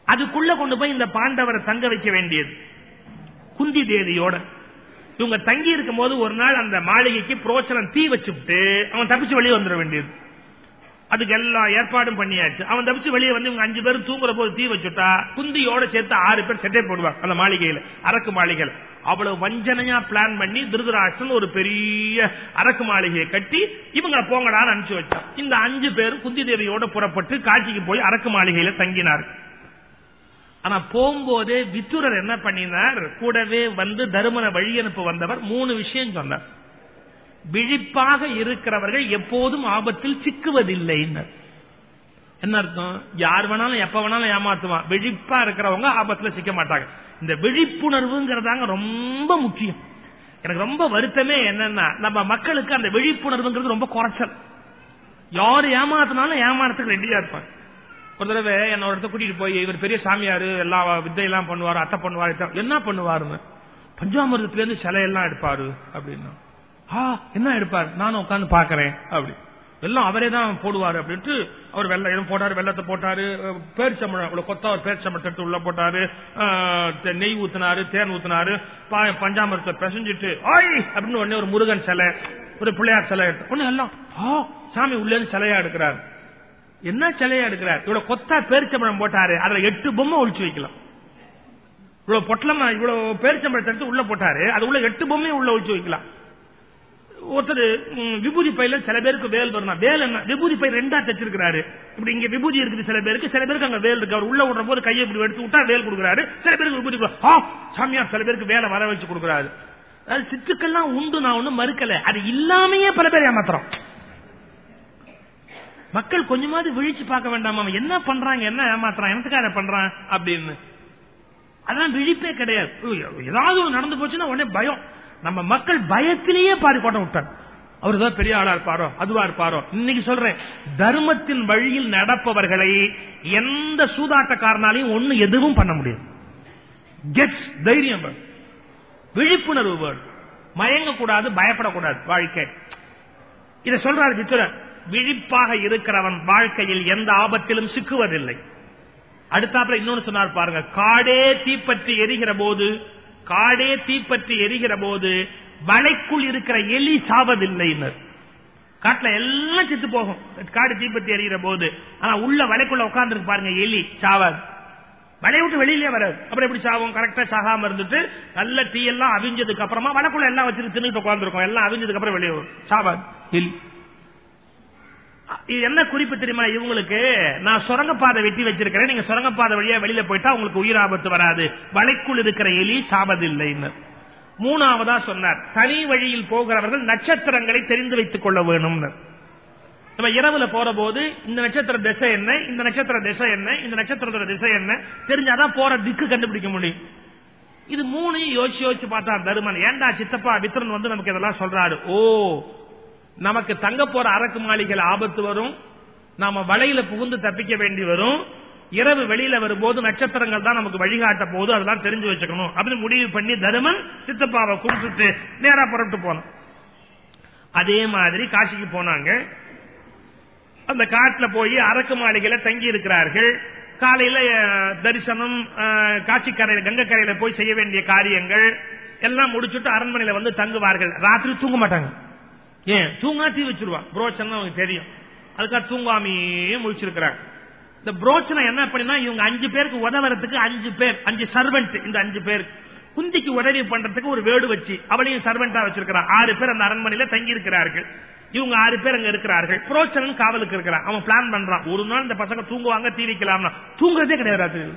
அதுக்குள்ள கொண்டு போய் இந்த பாண்டவரை தங்க வைக்க வேண்டியது. குந்தி தேதியோட இவங்க தங்கி இருக்கும் போது ஒரு நாள் அந்த மாளிகைக்கு புரோச்சனம் தீ வச்சுட்டு அவன் தப்பிச்சு வெளியே வந்துட வேண்டியது. அதுக்கு எல்லா ஏற்பாடும் பண்ணியாச்சு. அவன் தப்பிச்சு வெளியே வந்து இவங்க அஞ்சு பேரும் தூங்குற போது தீ வச்சுட்டா குந்தியோட சேர்த்து ஆறு பேர் செட்டை போடுவாங்க. அந்த மாளிகையில அரக்கு மாளிகை அவ்வளவு வஞ்சனையா பிளான் பண்ணி திருதராஷ்டன் ஒரு பெரிய அரக்கு மாளிகையை கட்டி இவங்க போங்கடான்னு அனுப்பிச்சு வச்சான். இந்த அஞ்சு பேரும் குந்தி தேவியோட புறப்பட்டு காட்சிக்கு போய் அரக்கு மாளிகையில தங்கினார். ஆனா போகும்போதே வித்துரர் என்ன பண்ணினார்? கூடவே வந்து தருமன வழி அனுப்ப வந்தவர் மூணு விஷயம் சொன்னார். விழிப்பாக இருக்கிறவர்கள் எப்போதும் ஆபத்தில் சிக்குவதில்லை என்ன அர்த்தம்? யார் வேணாலும் எப்ப வேணாலும் ஏமாத்துவான். விழிப்பா இருக்கிறவங்க ஆபத்துல சிக்க மாட்டாங்க. இந்த விழிப்புணர்வுங்கிறதாங்க ரொம்ப முக்கியம். எனக்கு ரொம்ப வருத்தமே என்னன்னா நம்ம மக்களுக்கு அந்த விழிப்புணர்வுங்கிறது ரொம்ப குறைச்சல். யாரு ஏமாத்தினாலும் ஏமாறதுக்கு ரெடியா இருப்பாங்க. ஒரு தடவை என்ன ஒரு இடத்த கூட்டிட்டு போய் இவர் பெரிய சாமியாரு எல்லா வித்தையெல்லாம் பண்ணுவாரு அத்தை பண்ணுவாரு என்ன பண்ணுவாருன்னு? பஞ்சாமிரதத்துல இருந்து சிலையெல்லாம் எடுப்பாரு அப்படின்னா. என்ன எடுப்பார்? நானும் உட்காந்து பாக்குறேன் அப்படி. எல்லாம் அவரே தான் போடுவாரு அப்படின்ட்டு அவர் வெள்ளம் எதுவும் போட்டாரு வெள்ளத்தை போட்டாரு அஹ், பேரிச்சம்பழம் கொத்தா ஒரு பேரிச்சம்பழம் எடுத்து உள்ள போட்டாரு நெய் ஊத்தினாரு தேன் ஊத்தினாரு பா- பஞ்சாமிரத்தை பிசைஞ்சிட்டு ஆய்! அப்படின்னு உடனே ஒரு முருகன் சிலை ஒரு பிள்ளையார் சிலை எடுத்து ஒண்ணு எல்லாம் ஆ சாமி உள்ளே இருந்து சிலையா எடுக்கிறாரு. என்ன சிலையா எடுக்கிறார்? இவ்வளவு கொத்தா பேரிச்சம்பழம் போட்டாரு அதுல எட்டு பொம்மை ஒழிச்சு வைக்கலாம். இவ்வளவு பொட்டலமா இவ்வளவு பேரிச்சம்பழத்தை எடுத்து உள்ள போட்டாரு அது உள்ள எட்டு பொம்மையும் உள்ள ஒழிச்சு வைக்கலாம். ஒருத்தர் விபூதி பையில சில பேருக்கு வேல் வரணும் வேல் என்ன? விபூதி பை ரெண்டா தச்சிருக்கிறாரு. இப்படி இங்க விபூதி இருக்குது சில பேருக்கு சில பேருக்கு அங்க வேல் இருக்கு. அவர் உள்ள விடுற போது கையை இப்படி எடுத்து விட்டா வேல் கொடுக்குறாரு. சில பேருக்கு விபூதி சாமியார் சில பேருக்கு வேலை வர வச்சு கொடுக்குறாரு. அது சித்துக்கள்லாம் உண்டு நான் ஒண்ணும் மறுக்கல. அது இல்லாமையே பல பேர் ஏமாத்துறோம். மக்கள் கொஞ்சமாவது விழிச்சு பார்க்க வேண்டாமா? அவன் என்ன பண்றாங்க என்ன ஏமாத்துறான் என்னத்துக்காக பண்றான் அப்படின்னு. அதான் விழிப்பே கிடையாது. ஏதாவது நடந்து போச்சுன்னா உடனே பயம். நம்ம மக்கள் பயத்திலேயே பாதி கோட்டை விட்டார். அவர் தான் பெரிய ஆளா இருப்பாரோ அதுவா இருப்பாரோ. இன்னைக்கு சொல்றேன் தர்மத்தின் வழியில் நடப்பவர்களை எந்த சூதாட்டக்காரனாலையும் ஒண்ணு எதுவும் பண்ண முடியாது. கெட்ஸ் தைரியம் விழிப்புணர்வு வேணும். மயங்கக்கூடாது பயப்படக்கூடாது வாழ்க்கை. இதை சொல்றாரு வித்துரன் விழிப்பாக இருக்கிறவன் வாழ்க்கையில் எந்த ஆபத்திலும் சிக்குவதில்லை. அடுத்தாப்புல இன்னொன்னு சொன்னார் பாருங்க காடே தீப்பற்றி எரிகிற போது காடே தீப்பற்றி எரிகிற போது வலைக்குள் இருக்கிற எலி சாவதில்லைன்னர் காட்டுல எல்லாம் செத்து போகும். காடு தீப்பற்றி எரிகிற போது ஆனா உள்ள வலைக்குள்ள உட்கார்ந்து பாருங்க எலி சாவாது. வலையை விட்டு வெளியிலே வராது. அப்புறம் எப்படி சாவும்? கரெக்டா சாகாம இருந்துட்டு நல்ல டீ எல்லாம் அவிஞ்சதுக்கு அப்புறமா வலைக்குள்ள எல்லாம் வச்சுட்டு தின்னுட்டு உட்கார்ந்துருக்கும். எல்லாம் அவிஞ்சதுக்கு அப்புறம் வெளியே சாவாது. இது என்ன குறிப்பு தெரியுமா இவங்களுக்கு? நான் சுரங்கப்பாதை வெட்டி வச்சிருக்கிறேன். நீங்க சுரங்கப்பாதை வழியா வெளியில போயிட்டா உங்களுக்கு உயிர் ஆபத்து வராது. வலைக்குள் இருக்கிற எலி சாவதில்லைன்னு. மூணாவதா சொன்னார். தனி வழியில் போகிறவர்கள் நட்சத்திரங்களை தெரிந்து வைத்துக் கொள்ள வேணும்னு. நம்ம இரவுல போற போது இந்த நட்சத்திர திசை என்ன? இந்த நட்சத்திர திசை என்ன? இந்த நட்சத்திரத்தோட திசை என்ன? தெரிஞ்சாதான் போற திக்கு கண்டுபிடிக்க முடியும். இது மூணையும் யோசிச்சு யோசிச்சு பார்த்தா தருமன். ஏண்டா சித்தப்பா வித்ரன் வந்து நமக்கு இதெல்லாம் சொல்றாரு. ஓ நமக்கு தங்க போற அரக்கு மாளிகையில் ஆபத்து வரும். நாம வலையில புகுந்து தப்பிக்க வேண்டி வரும். இரவு வெளியில வரும்போது நட்சத்திரங்கள் தான் நமக்கு வழிகாட்ட போது அதெல்லாம் தெரிஞ்சு வச்சுக்கணும். அப்படின்னு முடிவு பண்ணி தருமன் சித்தப்பாவை கூப்பிட்டு நேரா புறப்பட்டு போனோம் அதே மாதிரி காசிக்கு போனாங்க. அந்த காட்டுல போய் அரக்கு மாளிகையில தங்கி இருக்கிறார்கள். காலையில தரிசனம் காட்சிக்கரையில் காசிக்கரையில கங்கக்கரையில போய் செய்ய வேண்டிய காரியங்கள் எல்லாம் முடிச்சுட்டு அரண்மனையில வந்து தங்குவார்கள். ராத்திரி தூங்க மாட்டாங்க. ஏன்? தூங்கா தீ வச்சிருவான் புரோச்சன் அவங்களுக்கு தெரியும். அதுக்காக தூங்காமையே முடிச்சிருக்கிறாங்க இந்த புரோச்சனை என்ன பண்ணினா இவங்க அஞ்சு பேருக்கு உதவுறதுக்கு அஞ்சு பேர் அஞ்சு சர்வெண்ட் இந்த அஞ்சு பேர். குந்திக்கு உதவி பண்றதுக்கு ஒரு வேடு வச்சு அவளையும் சர்வெண்டா வச்சிருக்கிறான் ஆறு பேர் அந்த அரண்மனையில தங்கி இருக்கிறார்கள் இவங்க ஆறு பேர் அங்க இருக்கிறார்கள். புரோச்சனன் காவலுக்கு இருக்கிறான். அவன் பிளான் பண்றான். ஒரு நாள் இந்த பசங்க தூங்குவாங்க தீ தூங்குறதே கிடையாது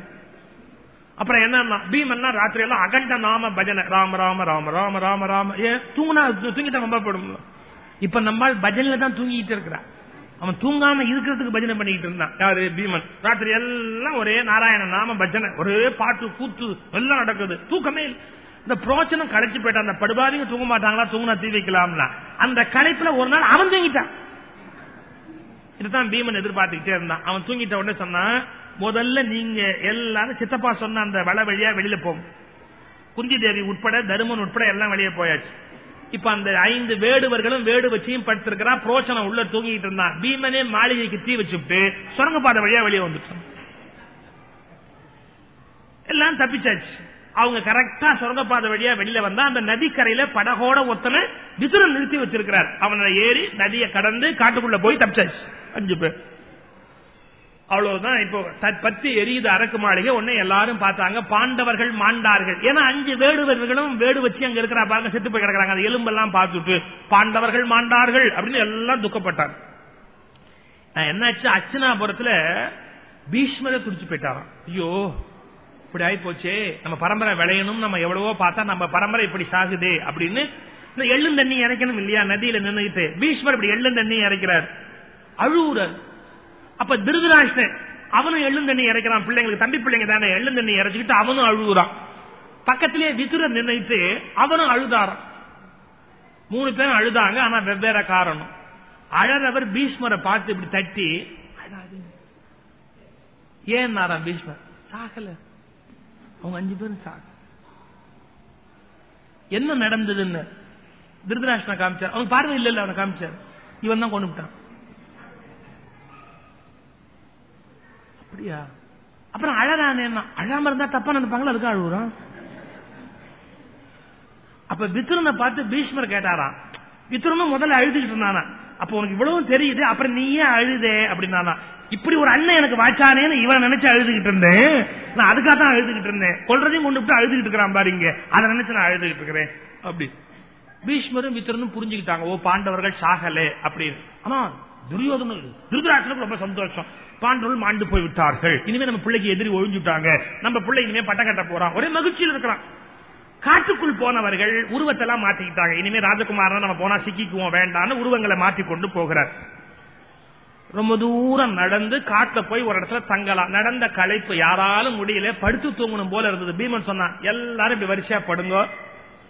அப்புறம் என்ன பீமன்னா ராத்திரி எல்லாம் அகண்ட நாம பஜனை. ராம ராம ராம ராம ராம ராம. ஏன்? தூங்கினா தூங்கிட்டா ரொம்ப போடும் இப்ப நம்ம பஜனையில தான் தூங்கிட்டு இருக்கிறான். அவன் தூங்காம இருக்கிறதுக்கு பஜனை பண்ணிட்டு இருந்தான். யாரு? பீமன். ராத்திரி எல்லாம் ஒரே நாராயண நாம பஜனை. ஒரே பாட்டு கூத்து எல்லாம் நடக்குது. தூக்கமே இந்த பிரோச்சனம் களைச்சு போயிட்டான். அந்த படுபாதிங்க தூங்க மாட்டாங்களா? தூங்கினா தீ வைக்கலாம்னா அந்த களைப்புல ஒரு நாள் அவன் தூங்கிட்டான். இதுதான் பீமன் எதிர்பார்த்துக்கிட்டே இருந்தான். அவன் தூங்கிட்ட உடனே சொன்னான் முதல்ல நீங்க எல்லாரும் சித்தப்பா சொன்ன அந்த வள வழியா வெளியில போகும் குந்தி தேவி உட்பட தருமன் உட்பட எல்லாம் வெளியே போயாச்சு. இப்ப அந்த ஐந்து வேடுவர்களும் வேடு வச்சியும் படுத்திருக்கிறான் புரோச்சனம் உள்ள தூங்கிட்டு இருந்தான். பீமனே மாளிகைக்கு தீ வச்சுட்டு சுரங்கப்பாதை வழியா வெளியே வந்துட்டான். எல்லாம் தப்பிச்சாச்சு. அவங்க கரெக்டா சுரங்கப்பாதை வழியா வெளியில வந்தா அந்த நதிக்கரையில படகோட ஒத்தனை விசிறல் நிறுத்தி வச்சிருக்கிறார். அவனை ஏறி நதியை கடந்து காட்டுக்குள்ள போய் தப்பிச்சாச்சு. அஞ்சு பேர். அவ்வளவுதான். இப்போ தற்பத்தி பத்தி எரியுது அரக்கு மாளிகை உன்னை எல்லாரும் பார்த்தாங்க. பாண்டவர்கள் மாண்டார்கள். ஏன்னா அஞ்சு வேடுவர்களும் வேடு வச்சு அங்க இருக்கிற பாருங்க செத்து போய் கிடக்குறாங்க. அந்த எலும்பெல்லாம் பார்த்துட்டு பாண்டவர்கள் மாண்டார்கள் அப்படின்னு எல்லாம் துக்கப்பட்டாங்க. என்னாச்சு? அச்சனாபுரத்துல பீஷ்மரை குடிச்சு போயிட்டாராம். ஐயோ இப்படி ஆகி போச்சே நம்ம பரம்பரை விளையணும். நம்ம எவ்வளவோ பார்த்தா நம்ம பரம்பரை இப்படி சாகுதே அப்படின்னு. இந்த எள்ளும் தண்ணி இறைக்கணும் இல்லையா? நதியில நின்னுகிட்டு பீஷ்மர் இப்படி எள்ளும் தண்ணி இறைக்கிறார். அழுவுறார். அப்ப திருதராஷ்டன் அவனும் எள்ளுந்தண்ணி இறைக்கிறான் பிள்ளைங்களுக்கு தம்பி பிள்ளைங்க தானே எள்ளுந்தண்ணி இறைச்சிக்கிட்டு அவனும் அழுகுறான். பக்கத்திலே விதுரன் நினைத்து அவனும் அழுதாரான் மூணு பேரும் அழுதாங்க ஆனா வெவ்வேற காரணம். அழறவர் பீஷ்மரை பார்த்து இப்படி தட்டி அழாதீங்க. ஏன் நாராம் பீஷ்மர்? சாகல. அவங்க அஞ்சு பேரும் சாக. என்ன நடந்ததுன்னு திருதராஷ்டனை காமிச்சார். அவன் பார்வை இல்ல இல்ல அவனை காமிச்சார். இவன் தான் கொண்டு விட்டான் அப்படியா? அப்புறம் அழறானே அழாம இருந்தா தப்பா நினைப்பாங்களா? அதுக்கு அழுகுறான் அப்ப வித்துரனை பார்த்து பீஷ்மர் கேட்டாராம். வித்துரனும் முதல்ல அழுதுகிட்டு இருந்தானா. அப்ப உனக்கு இவ்வளவு தெரியுது அப்புறம் நீ ஏன் அழுதே அப்படின்னானா. இப்படி ஒரு அண்ணன் எனக்கு வாச்சானேன்னு இவரை நினைச்சு அழுதுகிட்டு இருந்தேன். நான் அதுக்காக தான் அழுதுகிட்டு இருந்தேன். கொள்றதையும் கொண்டு விட்டு அழுதுகிட்டு இருக்கிறான் பாருங்க அதை நினைச்சு நான் அழுதுகிட்டு இருக்கிறேன். அப்படி. பீஷ்மரும் வித்திரனும் புரிஞ்சுக்கிட்டாங்க. ஓ பாண்டவர்கள் சாகலே அப்படின்னு. ஆனா துரியோதனும் திருதராட்சனுக்கு ரொம்ப சந்தோஷம். பாண்டவர்கள் மாண்டு போய் விட்டார்கள் இனிமே நம்ம பிள்ளைக்கு எதிரி ஒழிஞ்சுட்டாங்க நம்ம பிள்ளை இனிமே பட்ட கட்ட போறான். ஒரே மகிழ்ச்சியில் இருக்கிறான் காட்டுக்குள் போனவர்கள் உருவத்தெல்லாம் மாத்திக்கிட்டாங்க இனிமே ராஜகுமாரன் நம்ம போனா சிக்கிக்குவோம். வேண்டாம்னு உருவங்களை மாற்றி கொண்டு போகிறார். ரொம்ப தூரம் நடந்து காட்டுல போய் ஒரு இடத்துல தங்கலாம். நடந்த களைப்பு யாராலும் முடியல. படுத்து தூங்கணும் போல இருந்தது. பீமன் சொன்னா எல்லாரும் இப்படி வரிசையா படுங்க.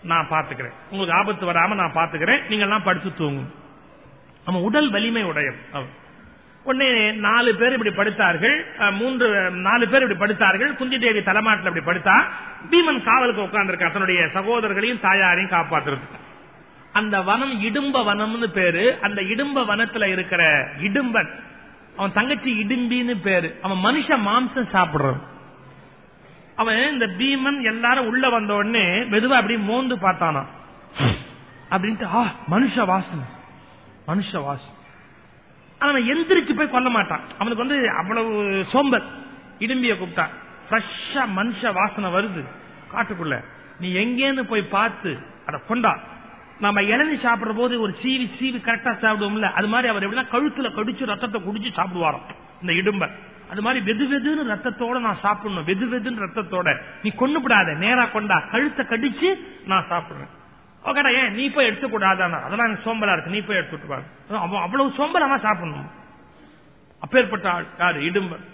நான் பாத்துக்கிறேன் உங்களுக்கு ஆபத்து வராம நான் பாத்துக்கிறேன் நீங்க எல்லாம் படுத்து தூங்கும். நம்ம உடல் வலிமை உடையம் அவன். உடனே நாலு பேர் இப்படி படுத்தார்கள் மூன்று நாலு பேர் இப்படி படுத்தார்கள் குந்தி தேவி தலைமாட்டில் இப்படி படுத்தா பீமன் காவலுக்கு உட்கார்ந்திருக்கான் தன்னுடைய சகோதரர்களையும் தாயாரையும் காப்பாத்துறதுக்கு. அந்த வனம் இடும்ப வனம்னு பேரு அந்த இடும்ப வனத்துல இருக்கிற இடும்பன் அவன் தங்கச்சி இடும்பின்னு பேரு அவன் மனுஷ மாம்சம் சாப்பிடுறான் அவன் இந்த பீமன் எல்லாரும் உள்ள வந்த உடனே மெதுவா அப்படி மோந்து பார்த்தானா அப்படின்ட்டு ஆ மனுஷ வாசனை மனுஷ வாசனை. அவன் எந்திரிச்சு போய் கொல்ல மாட்டான். அவனுக்கு வந்து அவ்வளவு சோம்பல். இடும்பிய கூப்பிட்டான். ஃப்ரெஷ்ஷா மனுஷ வாசனை வருது. காட்டுக்குள்ள. நீ எங்கேன்னு போய் பார்த்து அதை கொண்டா. நம்ம இளநி சாப்பிடுற போது ஒரு சீவி சீவி கரெக்டா சாப்பிடுவோம்ல. அது மாதிரி அவர் எப்படின்னா கழுத்துல கடிச்சு ரத்தத்தை குடிச்சு சாப்பிடுவாராம். இந்த இடும்ப. அது மாதிரி வெது வெதுன்னு ரத்தத்தோட நான் சாப்பிடணும். வெது வெதுன்னு ரத்தத்தோட. நீ கொண்டு விடாத நேரா கொண்டா. கழுத்தை கடிச்சு நான் சாப்பிடுறேன். ஓகேடா ஏன் நீ போய் எடுத்துக்கூடாதானா? அதெல்லாம் எனக்கு சோம்பலா இருக்கு. நீ போய் எடுத்துட்டு வா. அவன் அவ்வளவு சோம்பல் அவன் சாப்பிடணும்? அப்பேற்பட்ட ஆள் யாரு? இடும்பன்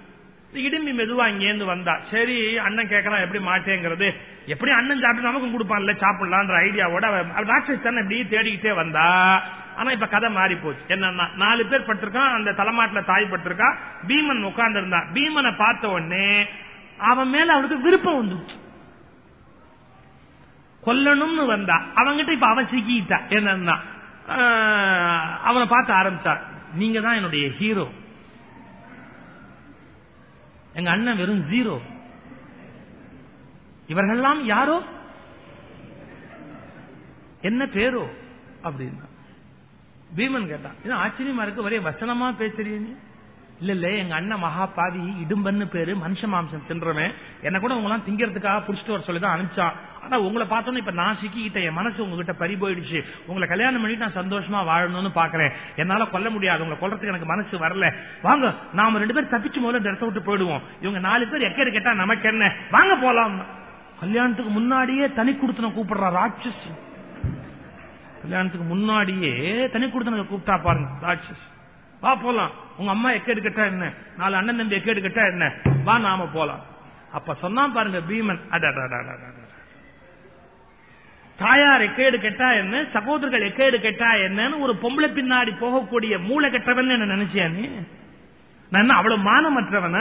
இடும்பி மெதுவா இங்கேருந்து வந்தா சரி அண்ணன் கேட்கலாம் எப்படி மாட்டேங்கிறது? எப்படி அண்ணன் சாப்பிட்டு நமக்கும் கொடுப்பான்ல சாப்பிடலான்ற ஐடியாவோட ராட்சஸ்தான் ராட்சஸ் தானே இப்படியே தேடிக்கிட்டே வந்தா. ஆனா இப்ப கதை மாறி போச்சு. என்னன்னா நாலு பேர் பட்டிருக்கான் அந்த தலைமாட்டுல தாய் பட்டிருக்கா பீமன் உட்கார்ந்து இருந்தான் பீமனை பார்த்த உடனே அவன் மேல அவனுக்கு விருப்பம் வந்துச்சு. கொல்லணும்னு வந்தா அவங்கிட்ட இப்ப அவன் சிக்கிட்டா. என்னன்னா அவனை பார்த்து ஆரம்பிச்சா நீங்க தான் என்னுடைய ஹீரோ எங்க அண்ணன் வெறும் ஜீரோ இவர்கள்லாம் யாரோ? என்ன பேரோ? அப்படின்னா. பீமன் கேட்டான் ஆச்சரியமா இருக்கு ஒரே வசனமா பேசுறீங்க? இல்ல இல்ல எங்க அண்ணன் மகா பாவி இடும்பன்னு பேரு மனுஷ மாம்சம் தின்றவன். என்ன கூட உங்க எல்லாம் திங்கிறதுக்காக புடிச்சிட்டு வர சொல்லி தான் அனுப்பிச்சான் ஆனா உங்களை பார்த்தோன்னு இப்ப நான் சிக்கிக்கிட்டேன். என் மனசு உங்ககிட்ட பறி போயிடுச்சு. உங்களை கல்யாணம் பண்ணிட்டு நான் சந்தோஷமா வாழணும்னு பாக்குறேன். என்னால கொல்ல முடியாது. உங்களை கொல்றதுக்கு எனக்கு மனசு வரல. வாங்க நாம ரெண்டு பேரும் தப்பிச்சு முதல்ல இந்த இடத்த விட்டு போயிடுவோம். இவங்க நாலு பேர் எக்கேடு கேட்டா நமக்கு என்ன? வாங்க போலாம். கல்யாணத்துக்கு முன்னாடியே தனி கொடுத்தன கூப்பிடுறான் ராட்சஸ் கல்யாணத்துக்கு முன்னாடியே தனி கொடுத்தன கூப்பிட்டா பாருங்க ராட்சஸ் வா போலாம் உங்க அம்மா எக்கேடு கட்டா என்ன? நாலு அண்ணன் தம்பி எக்கேடு கட்டா என்ன? வா நாம போலாம். அப்ப சொன்னான் பாருங்க பீமன் தாயார் எக்கேடு கெட்டா என்ன சகோதரர்கள் எக்கேடு கெட்டா என்னன்னு ஒரு பொம்பளை பின்னாடி போகக்கூடிய மூளை கெட்டவன் என்ன நினைச்சியா நீ நான் என்ன அவ்வளவு மானமற்றவன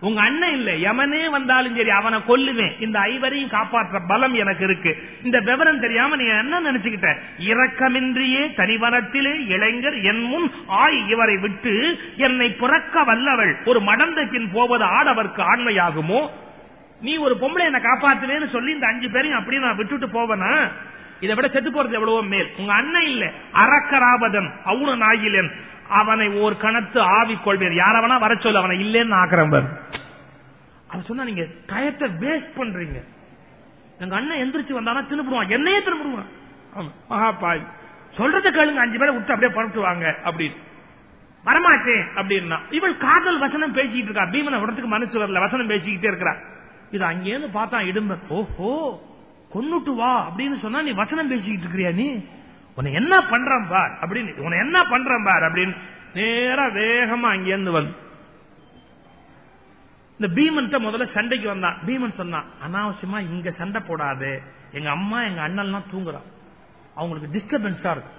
உங்க அண்ணன் இல்ல எவனே வந்தாலும் சரி அவனை கொல்லுவேன். இந்த ஐவரையும் காப்பாற்ற பலம் எனக்கு இருக்கு. இந்த விவரம் தெரியாம நீ என்ன நினைச்சுக்கிட்ட? இரக்கமின்றியே தனிவனத்திலே இளைஞர் என் முன் ஆய் இவரை விட்டு என்னை புறக்க வல்லவள். ஒரு மடந்தைக்கின் போவது ஆடவர்க்கு ஆண்மையாகுமோ? நீ ஒரு பொம்பளை என்ன காப்பாத்துவேன்னு சொல்லி இந்த அஞ்சு பேரையும் அப்படியே நான் விட்டுட்டு போவனா? இதை விட செத்து போறது எவ்வளவோ மேல். உங்க அண்ணன் இல்ல அரக்கராபதன் அவுன நாயிலன் அவனை ஒரு கணத்து ஆவி கொள்வேன். யாரவனா வர சொல்லு அவனை இல்லேன்னு ஆக்குறேன் பாரு. அவன் சொன்னா நீங்க டயத்தை வேஸ்ட் பண்றீங்க. எங்க அண்ணன் எந்திரிச்சு வந்தானா திரும்பிடுவான் என்னையே திரும்பிடுவான் மகாபாய் சொல்றத கேளுங்க. அஞ்சு பேரை விட்டு அப்படியே புறப்பட்டு அப்படின்னு. வரமாட்டேன் அப்படின்னா. இவள் காதல் வசனம் பேசிக்கிட்டு இருக்கா. பீமனை விடத்துக்கு மனசு வரல. வசனம் பேசிக்கிட்டே இருக்கிறா. இது அங்கேருந்து பார்த்தா இடும்ப ஓஹோ கொன்னுட்டு வா. அப்படின்னு சொன்னா நீ வசனம் பேசிக்கிட்டு இருக்கிறியா நீ? உன்னை என்ன பண்றான் பார் அப்படின்னு உன்னை என்ன பண்றான் பார் அப்படின்னு நேரா வேகமா அங்கேருந்து வந்து இந்த பீமன் முதல்ல சண்டைக்கு வந்தான். பீமன் சொன்னான் அனாவசியமா இங்க சண்டை போடாது. எங்க அம்மா எங்க அண்ணன்லாம் தூங்குறான். அவங்களுக்கு டிஸ்டர்பன்ஸா இருக்கு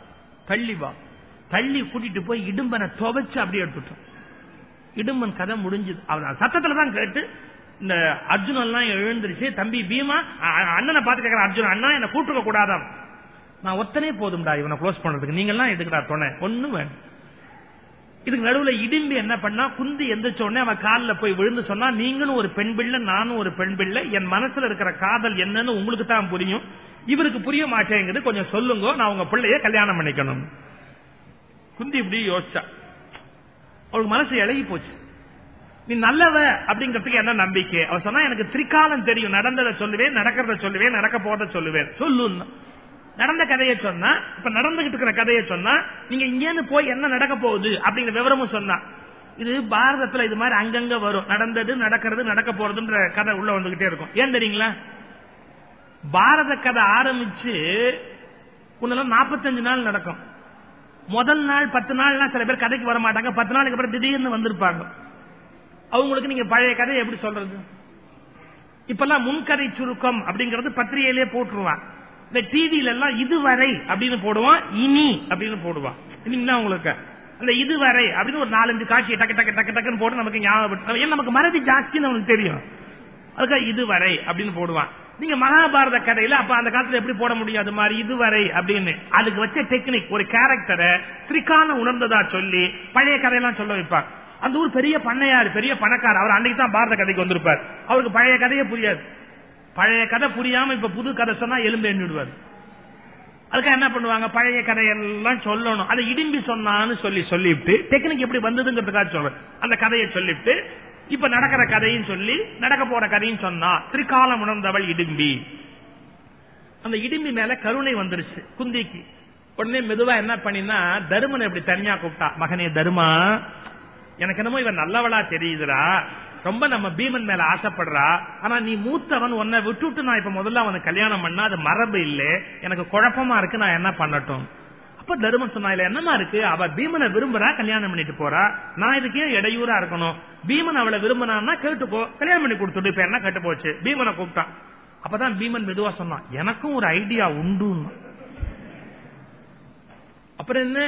தள்ளி வா. தள்ளி கூட்டிட்டு போய் இடும்பனை துவைச்சு அப்படியே எடுத்துட்டோம் இடும்பன் கதை முடிஞ்சது. அவன் சத்தத்துல தான் கேட்டு இந்த அர்ஜுனன் எல்லாம் எழுந்துருச்சு தம்பி பீமா அண்ணனை பார்த்து கேட்கிறான் அர்ஜுன் அண்ணா என்ன கூட்டுக்க கூடாதான் நான் ஒத்தனே போதும்டா இவனை க்ளோஸ் பண்றதுக்கு. நீங்கெல்லாம் எதுக்குடா துணை. ஒண்ணு வேணும். இதுக்கு நடுவுல இடிந்து என்ன பண்ணா குந்தி எந்திரிச்ச உடனே அவன் காலில் போய் விழுந்து சொன்னா நீங்களும் ஒரு பெண் பிள்ளை நானும் ஒரு பெண் பிள்ளை. என் மனசுல இருக்கிற காதல் என்னன்னு உங்களுக்கு தான் புரியும். இவருக்கு புரிய மாட்டேங்குது. கொஞ்சம் சொல்லுங்க நான் உங்க பிள்ளைய கல்யாணம் பண்ணிக்கணும். குந்தி இப்படி யோசிச்சா. அவளுக்கு மனசு இழகி போச்சு. நீ நல்லவ அப்படிங்கறதுக்கு என்ன நம்பிக்கை? அவ சொன்னா எனக்கு திரிகாலம் தெரியும். நடந்ததை சொல்லுவேன் நடக்கிறத சொல்லுவேன் நடக்க போறத சொல்லுவேன். சொல்லுன்னு. நடந்த கதையை சொன்னா இப்ப நடந்துகிட்டு இருக்கிற கதையை சொன்னா நீங்க இங்கேருந்து போய் என்ன நடக்க போகுது அப்படிங்கிற விவரமும் சொன்னா இது பாரதத்துல இது மாதிரி அங்கங்க வரும். நடந்தது நடக்கிறது நடக்க போறதுன்ற கதை உள்ள வந்துகிட்டே இருக்கும். ஏன் தெரியுங்களா? பாரத கதை ஆரம்பிச்சு உன்னெல்லாம் நாற்பத்தஞ்சு நாள் நடக்கும். முதல் நாள் பத்து நாள்லாம் சில பேர் கதைக்கு வர மாட்டாங்க. பத்து நாளுக்கு அப்புறம் திடீர்னு வந்திருப்பாங்க. அவங்களுக்கு நீங்க பழைய கதையை எப்படி சொல்றது? இப்பெல்லாம் முன்கதை சுருக்கம் அப்படிங்கறது பத்திரிகையிலேயே போட்டுருவான். இந்த டிவில எல்லாம் இதுவரை அப்படின்னு போடுவான் இனி அப்படின்னு போடுவான். இன்னைக்கு உங்களுக்கு. அந்த இதுவரை அப்படின்னு ஒரு நாலஞ்சு காட்சியை டக்கு டக்கு டக்கு டக்குன்னு போட்டு நமக்கு ஞாபகம் ஏன் நமக்கு மறதி ஜாஸ்தின்னு நமக்கு தெரியும். அதுக்காக இதுவரை அப்படின்னு போடுவான். நீங்க மகாபாரத கதையில அப்ப அந்த காலத்துல எப்படி போட முடியும்? அது மாதிரி இதுவரை அப்படின்னு. அதுக்கு வச்ச டெக்னிக் ஒரு கேரக்டரை திரிக்கான உணர்ந்ததா சொல்லி பழைய கதையெல்லாம் சொல்ல வைப்பாங்க அந்த ஊர் பெரிய பண்ணையார் பெரிய பணக்கார் அவர் அன்னைக்கு தான் பாரத கதைக்கு வந்திருப்பார். அவருக்கு பழைய கதையே புரியாது. பழைய கதை புரியாம இப்ப புது கதை சொன்னா எலும்பு எண்ணிடுவார். அதுக்காக என்ன பண்ணுவாங்க? பழைய கதையெல்லாம் சொல்லணும். அதை இடிம்பி சொன்னான்னு சொல்லி சொல்லிவிட்டு டெக்னிக் எப்படி வந்ததுங்கிறதுக்காக சொல்றேன். அந்த கதையை சொல்லிவிட்டு இப்ப நடக்கிற கதையும் சொல்லி நடக்க போற கதையும் சொன்னா திரிகாலம் உணர்ந்தவள் இடும்பி. அந்த இடும்பி மேல கருணை வந்துருச்சு குந்திக்கு. உடனே மெதுவா என்ன பண்ணினா தருமனை இப்படி தனியா கூப்பிட்டா மகனே தருமா எனக்கு என்னமோ இவன் நல்லவளா தெரியுதுடா. ரொம்ப நம்ம பீமன் மேல ஆசைப்படுறா. ஆனா நீ மூத்தவன் உன்னை விட்டுட்டு நான் இப்ப முதல்ல அவனுக்கு கல்யாணம் பண்ணா அது மரபு இல்ல. எனக்கு குழப்பமா இருக்கு நான் என்ன பண்ணட்டும்? அப்ப தருமன் சொன்னா இல்ல என்னமா இருக்கு? அவ பீமனை விரும்புறா கல்யாணம் பண்ணிட்டு போறா. நான் இதுக்கு ஏன் இடையூறா இருக்கணும்? பீமன் அவளை விரும்பினான்னா கேட்டுக்கோ கல்யாணம் பண்ணி கொடுத்துட்டு இப்ப என்ன கட்டு போச்சு? பீமனை கூப்பிட்டான். அப்பதான் பீமன் மெதுவா சொன்னான் எனக்கும் ஒரு ஐடியா உண்டுன்னு அப்புறம் என்ன?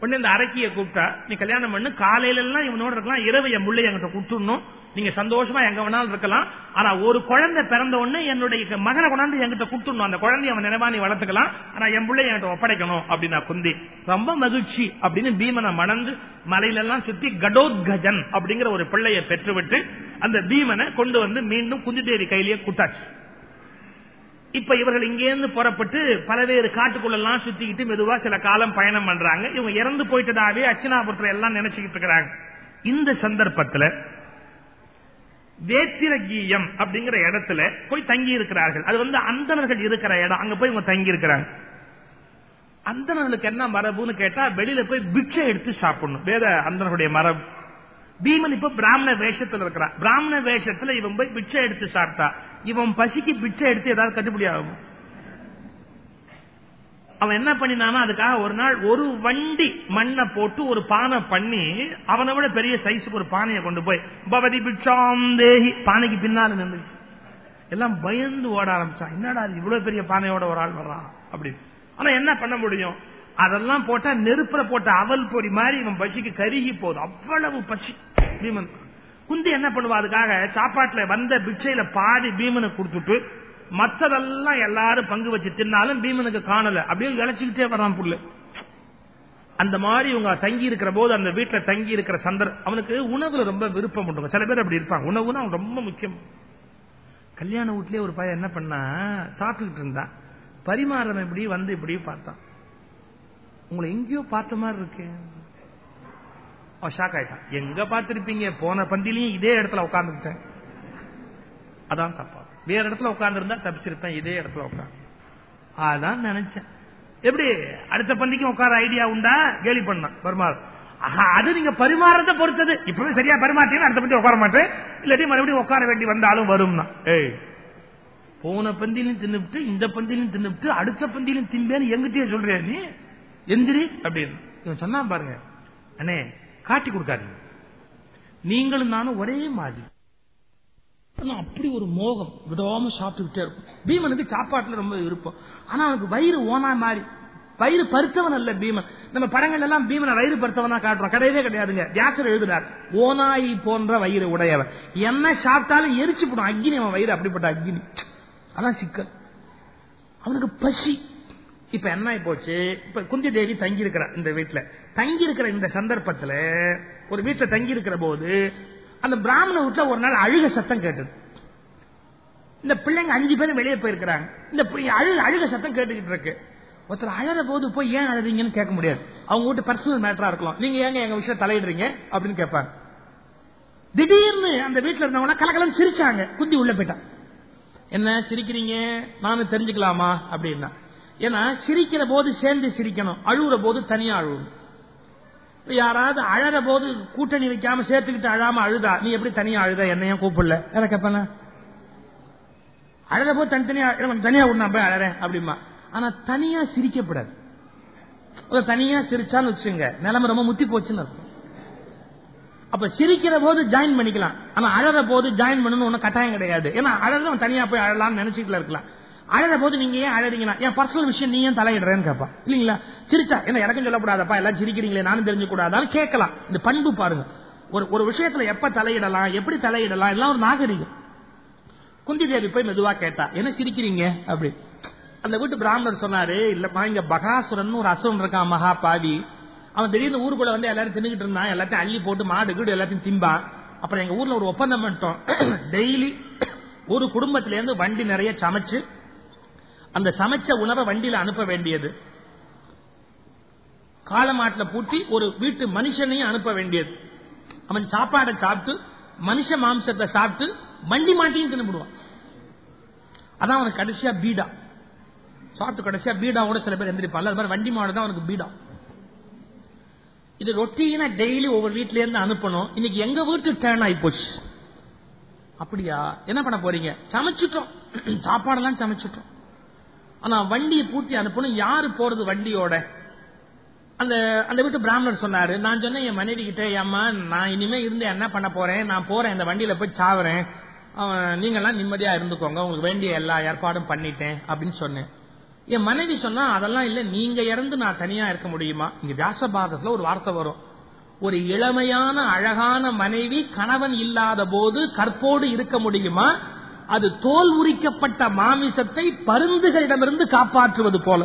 உடனே இந்த அரக்கிய கூப்பிட்டா நீ கல்யாணம் பண்ணு காலையில எல்லாம் இவனோட இருக்கலாம் இரவு என் முள்ளை என்கிட்ட கொடுத்துடணும். நீங்க சந்தோஷமா எங்க வேணாலும் இருக்கலாம். ஆனா ஒரு குழந்தை பிறந்த உடனே என்னுடைய மகனை கொண்டாந்து என்கிட்ட கொடுத்துடணும். அந்த குழந்தைய அவன் நினைவா நீ வளர்த்துக்கலாம். ஆனா என் பிள்ளை என்கிட்ட ஒப்படைக்கணும் அப்படின்னா குந்தி. ரொம்ப மகிழ்ச்சி அப்படின்னு பீமனை மணந்து மலையில எல்லாம் சுத்தி கடோத்கஜன் அப்படிங்கிற ஒரு பிள்ளைய பெற்றுவிட்டு அந்த பீமனை கொண்டு வந்து மீண்டும் குந்திதேவி கையிலேயே குட்டாச்சு இப்ப இவர்கள் இங்கேருந்து புறப்பட்டு பல்வேறு காட்டுக்குள்ளெல்லாம் சுத்திக்கிட்டு மெதுவா சில காலம் பயணம் பண்றாங்க. இவங்க இறந்து போயிட்டதாவே அச்சனாபுரத்துல எல்லாம் நினைச்சுக்கிட்டு இருக்கிறாங்க. இந்த சந்தர்ப்பத்துல வேத்திரகீயம் அப்படிங்கிற இடத்துல போய் தங்கி இருக்கிறார்கள். அது வந்து அந்தணர்கள் இருக்கிற இடம். அங்க போய் இவங்க தங்கி இருக்கிறாங்க. அந்தணர்களுக்கு என்ன மரபுன்னு கேட்டா வெளியில போய் பிக்ஷை எடுத்து சாப்பிடணும். வேத அந்தனருடைய மரபு. பீமன் இப்ப பிராமண வேஷத்துல இருக்கிறான். பிராமண வேஷத்துல இவன் போய் பிச்சை எடுத்து சாப்பிட்டா. இவன் பசிக்கு பிச்சை எடுத்து ஏதாவது கட்டுப்படி ஆகும்? அவன் என்ன பண்ணினானா அதுக்காக ஒரு நாள் ஒரு வண்டி மண்ணை போட்டு ஒரு பானை பண்ணி அவனை விட பெரிய சைஸுக்கு ஒரு பானையை கொண்டு போய் பவதி பிட்சாம் தேகி பானைக்கு பின்னால நின்று. எல்லாம் பயந்து ஓட ஆரம்பிச்சான். என்னடா இது இவ்வளவு பெரிய பானையோட ஒரு ஆள் வர்றான்? அப்படின்னு. ஆனா என்ன பண்ண முடியும்? அதெல்லாம் போட்டா நெருப்புல போட்ட அவல் பொடி மாதிரி இவன் பசிக்கு கருகி போகுது. அவ்வளவு பசி. பீமன். குந்தி என்ன பண்ணுவா? அதுக்காக சாப்பாட்டுல வந்த பிச்சையில பாதி பீமனுக்கு கொடுத்துட்டு மத்ததெல்லாம் எல்லாரும் பங்கு வச்சு தின்னாலும் பீமனுக்கு காணல அப்படியே இழைச்சுக்கிட்டே வரான் புல்லு அந்த மாதிரி இவங்க தங்கி இருக்கிற போது அந்த வீட்டுல தங்கி இருக்கிற சந்தர் அவனுக்கு உணவுல ரொம்ப விருப்பம் உண்டு சில பேர் அப்படி இருப்பாங்க. உணவுன்னு அவன் ரொம்ப முக்கியம். கல்யாண வீட்லயே ஒரு பையன் என்ன பண்ணா சாப்பிட்டுக்கிட்டு இருந்தான் பரிமாறம் இப்படி வந்து இப்படி பார்த்தான். உங்களை எங்கேயோ பார்த்த மாதிரி இருக்கு. அவன் ஷாக் ஆயிட்டான். எங்க பார்த்திருப்பீங்க? போன பந்திலையும் இதே இடத்துல உட்கார்ந்துட்டேன் அதான் தப்பா. வேற இடத்துல உட்காந்துருந்தா தப்பிச்சிருப்பேன். இதே இடத்துல உட்காந்து அதான் நினைச்சேன். எப்படி? அடுத்த பந்திக்கும் உட்கார ஐடியா உண்டா? கேலி பண்ணான். பரிமாறு அது நீங்க பரிமாறத பொறுத்தது. இப்பவே சரியா பரிமாற்றீங்க அடுத்த பந்தி உட்கார மாட்டேன். இல்லாட்டி மறுபடியும் உட்கார வேண்டி வந்தாலும் வரும்னா. ஏய் போன பந்திலும் தின்னுட்டு இந்த பந்திலையும் தின்னுட்டு அடுத்த பந்தியிலும் தின்பேன்னு எங்கிட்டயே சொல்றேன் நீ? எந்திரி அப்படின்னு. சொன்னா பாருங்க. அண்ணே காட்டி கொடுக்காதீங்க. நீங்களும் நானும் ஒரே மாதிரி. ஆனா அப்படி ஒரு மோகம். விடாம சாப்பிட்டுக்கிட்டே இருக்கும் பீமனுக்கு சாப்பாட்டுல ரொம்ப விருப்பம். ஆனா அவனுக்கு வயிறு ஓனா மாதிரி வயிறு பருத்தவன் அல்ல பீமன். நம்ம படங்கள் எல்லாம் பீமனை வயிறு பருத்தவனா காட்டுறோம். கிடையவே கிடையாதுங்க. வியாசர் எழுதுறார் ஓனாய் போன்ற வயிறு உடையவன். என்ன சாப்பிட்டாலும் எரிச்சு போடும். அக்னி அவன் வயிறு அப்படிப்பட்ட அக்னி. அதான் சிக்கல். அவனுக்கு பசி. இப்ப என்ன ஆயி போச்சு? இப்ப குந்தி தேவி தங்கி இருக்கிற இந்த வீட்டுல. தங்கி இருக்கிற இந்த சந்தர்ப்பத்துல ஒரு வீட்டுல தங்கி இருக்கிற போது அந்த பிராமண வீட்டுல ஒரு நாள் அழுக சத்தம் கேட்டது. இந்த பிள்ளைங்க அஞ்சு பேரும் வெளியே போயிருக்கிறாங்க. இந்த அழுக அழுக சத்தம் கேட்டுக்கிட்டு இருக்கு. ஒருத்தர் அழற போது போய் ஏன் அழுறீங்கன்னு கேட்க முடியாது. அவங்க வீட்டு பர்சனல் மேட்டரா இருக்கலாம். நீங்க ஏங்க எங்க விஷயம் தலையிடுறீங்க? அப்படின்னு கேட்பாங்க. திடீர்னு அந்த வீட்டுல இருந்தவங்க கலக்கலம் சிரிச்சாங்க. குந்தி உள்ள போயிட்டான். என்ன சிரிக்கிறீங்க? நானும் தெரிஞ்சுக்கலாமா? அப்படின்னா. ஏன்னா சிரிக்கிற போது சேர்ந்து சிரிக்கணும். அழுகுற போது தனியா அழுகணும் யாராவது அழற போது கூட்டணி வைக்காம சேர்த்துக்கிட்டு அழாம அழுதா நீ எப்படி தனியா அழுத? என்னையும் கூப்பிடல? வேற கேப்பன அழற போது தனித்தனியா தனியா விடணும் போய் அழறேன் அப்படிமா ஆனா தனியா சிரிக்கப்படாது. தனியா சிரிச்சான்னு வச்சுங்க நிலைமை ரொம்ப முத்தி போச்சுன்னு அப்ப சிரிக்கிற போது ஜாயின் பண்ணிக்கலாம். ஆனா அழற போது ஜாயின் பண்ணணும் ஒன்னும் கட்டாயம் கிடையாது. ஏன்னா அழறவன் தனியா போய் அழலாம்னு நினைச்சுட்டு இருக்கலாம். அழற போது நீங்க ஏன் அழறீங்கன்னா என் பர்சனல் விஷயம் நீ ஏன் தலையிடுறேன்னு கேட்பா இல்லீங்களா? சிரிச்சா என்ன எனக்கும் சொல்லக்கூடாதப்பா எல்லாம் சிரிக்கிறீங்களே நானும் தெரிஞ்சுக்கூடாதாலும் கேட்கலாம். இந்த பண்பு பாருங்க. ஒரு ஒரு விஷயத்துல எப்ப தலையிடலாம் எப்படி தலையிடலாம் எல்லாம் ஒரு நாகரிகம். குந்தி தேவி போய் மெதுவா கேட்டா என்ன சிரிக்கிறீங்க? அப்படி. அந்த வீட்டு பிராமணர் சொன்னாரு இல்லப்பா இங்க பகாசுரன் ஒரு அசுரன் இருக்கான் மகா பாவி அவன் திடீர்னு ஊருக்குள்ள வந்து எல்லாரும் தின்னுகிட்டு இருந்தான் எல்லாத்தையும் அள்ளி போட்டு மாடு கீடு எல்லாத்தையும் திம்பான். அப்புறம் எங்க ஊர்ல ஒரு ஒப்பந்தம் பண்ணிட்டோம். டெய்லி ஒரு குடும்பத்திலேருந்து வண்டி நிறைய சமைச்சு அந்த சமைச்ச உணவை வண்டியில அனுப்ப வேண்டியது. காலமாட்டில் பூட்டி ஒரு வீட்டு மனுஷனையும் அனுப்ப வேண்டியது. அவன் சாப்பாடை சாப்பிட்டு மனுஷ மாம்சத்தை சாப்பிட்டு வண்டி மாட்டியும் தின்னுபிடுவான். அதான் அவனுக்கு கடைசியா பீடா. சாப்பிட்டு கடைசியா பீடாவோட சில பேர் எந்திரிப்பாள் அது மாதிரி வண்டி மாடு தான் அவனுக்கு பீடா. இது ரொட்டீனா டெய்லி ஒவ்வொரு வீட்ல இருந்து அனுப்பணும். இன்னைக்கு எங்க வீட்டு டேர்ன் ஆகி போச்சு. அப்படியா? என்ன பண்ண போறீங்க? சமைச்சிட்டோம். சாப்பாடெல்லாம் சமைச்சிட்டோம். ஆனா வண்டியை பூட்டி அனுப்பணும். யாரு போறது வண்டியோட? அந்த அந்த வீட்டு பிராமணர் சொன்னாரு நான் சொன்னேன் என் மனைவி கிட்ட அம்மா நான் இனிமே இருந்து என்ன பண்ண போறேன்? நான் போறேன் இந்த வண்டியில போய் சாவறேன். நீங்கெல்லாம் நிம்மதியா இருந்துக்கோங்க. உங்களுக்கு வேண்டிய எல்லா ஏற்பாடும் பண்ணிட்டேன் அப்படின்னு சொன்னேன். என் மனைவி சொன்னா அதெல்லாம் இல்ல நீங்க இறந்து நான் தனியா இருக்க முடியுமா? இங்க வியாசபாதத்துல ஒரு வார்த்தை வரும். ஒரு இளமையான அழகான மனைவி கணவன் இல்லாத போது கற்போடு இருக்க முடியுமா? அது தோல் உரிக்கப்பட்ட மாமிசத்தை பருந்துகளிடமிருந்து காப்பாற்றுவது போல.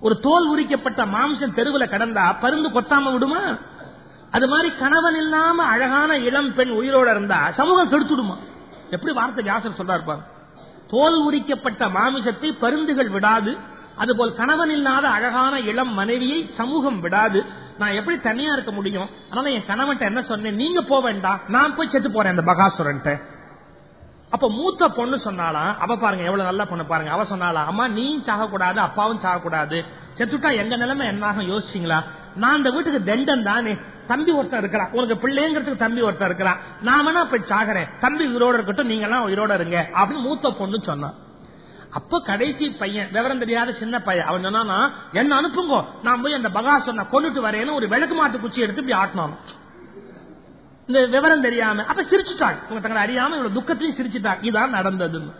ஒரு தோல் உரிக்கப்பட்ட மாம்சம் தெருவில் கடந்தா பருந்து கொத்தாம விடுமா? அது மாதிரி கணவன் இல்லாம அழகான இளம் பெண் உயிரோட இருந்தா சமூகம் கெடுத்துடுமா? எப்படி வார்த்தை வியாசர் சொல்றாரு பாரு தோல் உரிக்கப்பட்ட மாமிசத்தை பருந்துகள் விடாது அதுபோல் கணவன் இல்லாத அழகான இளம் மனைவியை சமூகம் விடாது. நான் எப்படி தனியா இருக்க முடியும்? அதனால என் கணவன்ட்ட என்ன சொன்னேன்? நீங்க போக வேண்டாம் நான் போய் செத்து போறேன் அந்த பகாசுரன்ட்ட அப்ப மூத்த பொண்ணு சொன்னாலாம் அவ பாருங்க எவ்வளவு நல்ல பொண்ணு பாருங்க. அவ சொன்னாலாம் அம்மா நீயும் சாகக்கூடாது அப்பாவும் சாகக்கூடாது. செத்துட்டா எங்க நிலைமை என்னாகும் யோசிச்சீங்களா? நான் அந்த வீட்டுக்கு தண்டன் தானே. தம்பி ஒருத்தன் இருக்கிறான். உனக்கு பிள்ளைங்கிறதுக்கு தம்பி ஒருத்தன் இருக்கிறான். நான் வேணா போய் சாகுறேன். தம்பி உயிரோட இருக்கட்டும் நீங்க எல்லாம் உயிரோட இருங்க. அப்படின்னு மூத்த பொண்ணு சொன்னான் அப்ப கடைசி பையன் விவரம் தெரியாத சின்ன பையன் அவன் சொன்னானா என்ன அனுப்புங்க. நான் போய் அந்த பகா சொன்ன கொண்டுட்டு வரேன்னு ஒரு விளக்கு மாட்டு குச்சி எடுத்து இப்படி ஆட்டினான். இந்த விவரம் தெரியாம அப்ப சிரிச்சுட்டாங்க. உங்க தங்களை அறியாம இவ்வளவு துக்கத்தையும் சிரிச்சுட்டாங்க. இதுதான் நடந்ததுன்னு.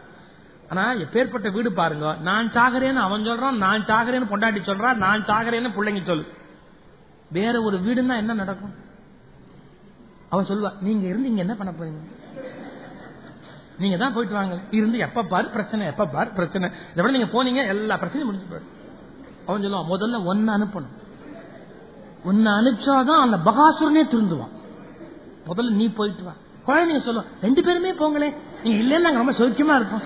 ஆனா எப்பேற்பட்ட வீடு பாருங்க. நான் சாகரேன்னு அவன் சொல்றான் நான் சாகரேன்னு பொண்டாட்டி சொல்றான் நான் சாகரேன்னு பிள்ளைங்க சொல்லு. வேற ஒரு வீடுன்னா என்ன நடக்கும்? அவன் சொல்லுவா நீங்க இருந்து இங்க என்ன பண்ண போறீங்க? நீங்க தான் போயிட்டு வாங்க. இருந்து எப்ப பாரு பிரச்சனை எப்ப பாரு பிரச்சனை. இதை விட நீங்க போனீங்க எல்லா பிரச்சனையும் முடிஞ்சு போயிடும். அவன் சொல்லுவான் முதல்ல ஒன்னு அனுப்பணும். ஒன்னு அனுப்பிச்சாதான் அந்த பகாசுரனே திருந்துவான். முதல்ல நீ போயிட்டு வா. குழந்தைங்க சொல்லுவோம் ரெண்டு பேருமே போங்களேன் நீங்க இல்லைன்னு நாங்க ரொம்ப சௌக்கியமா இருப்போம்.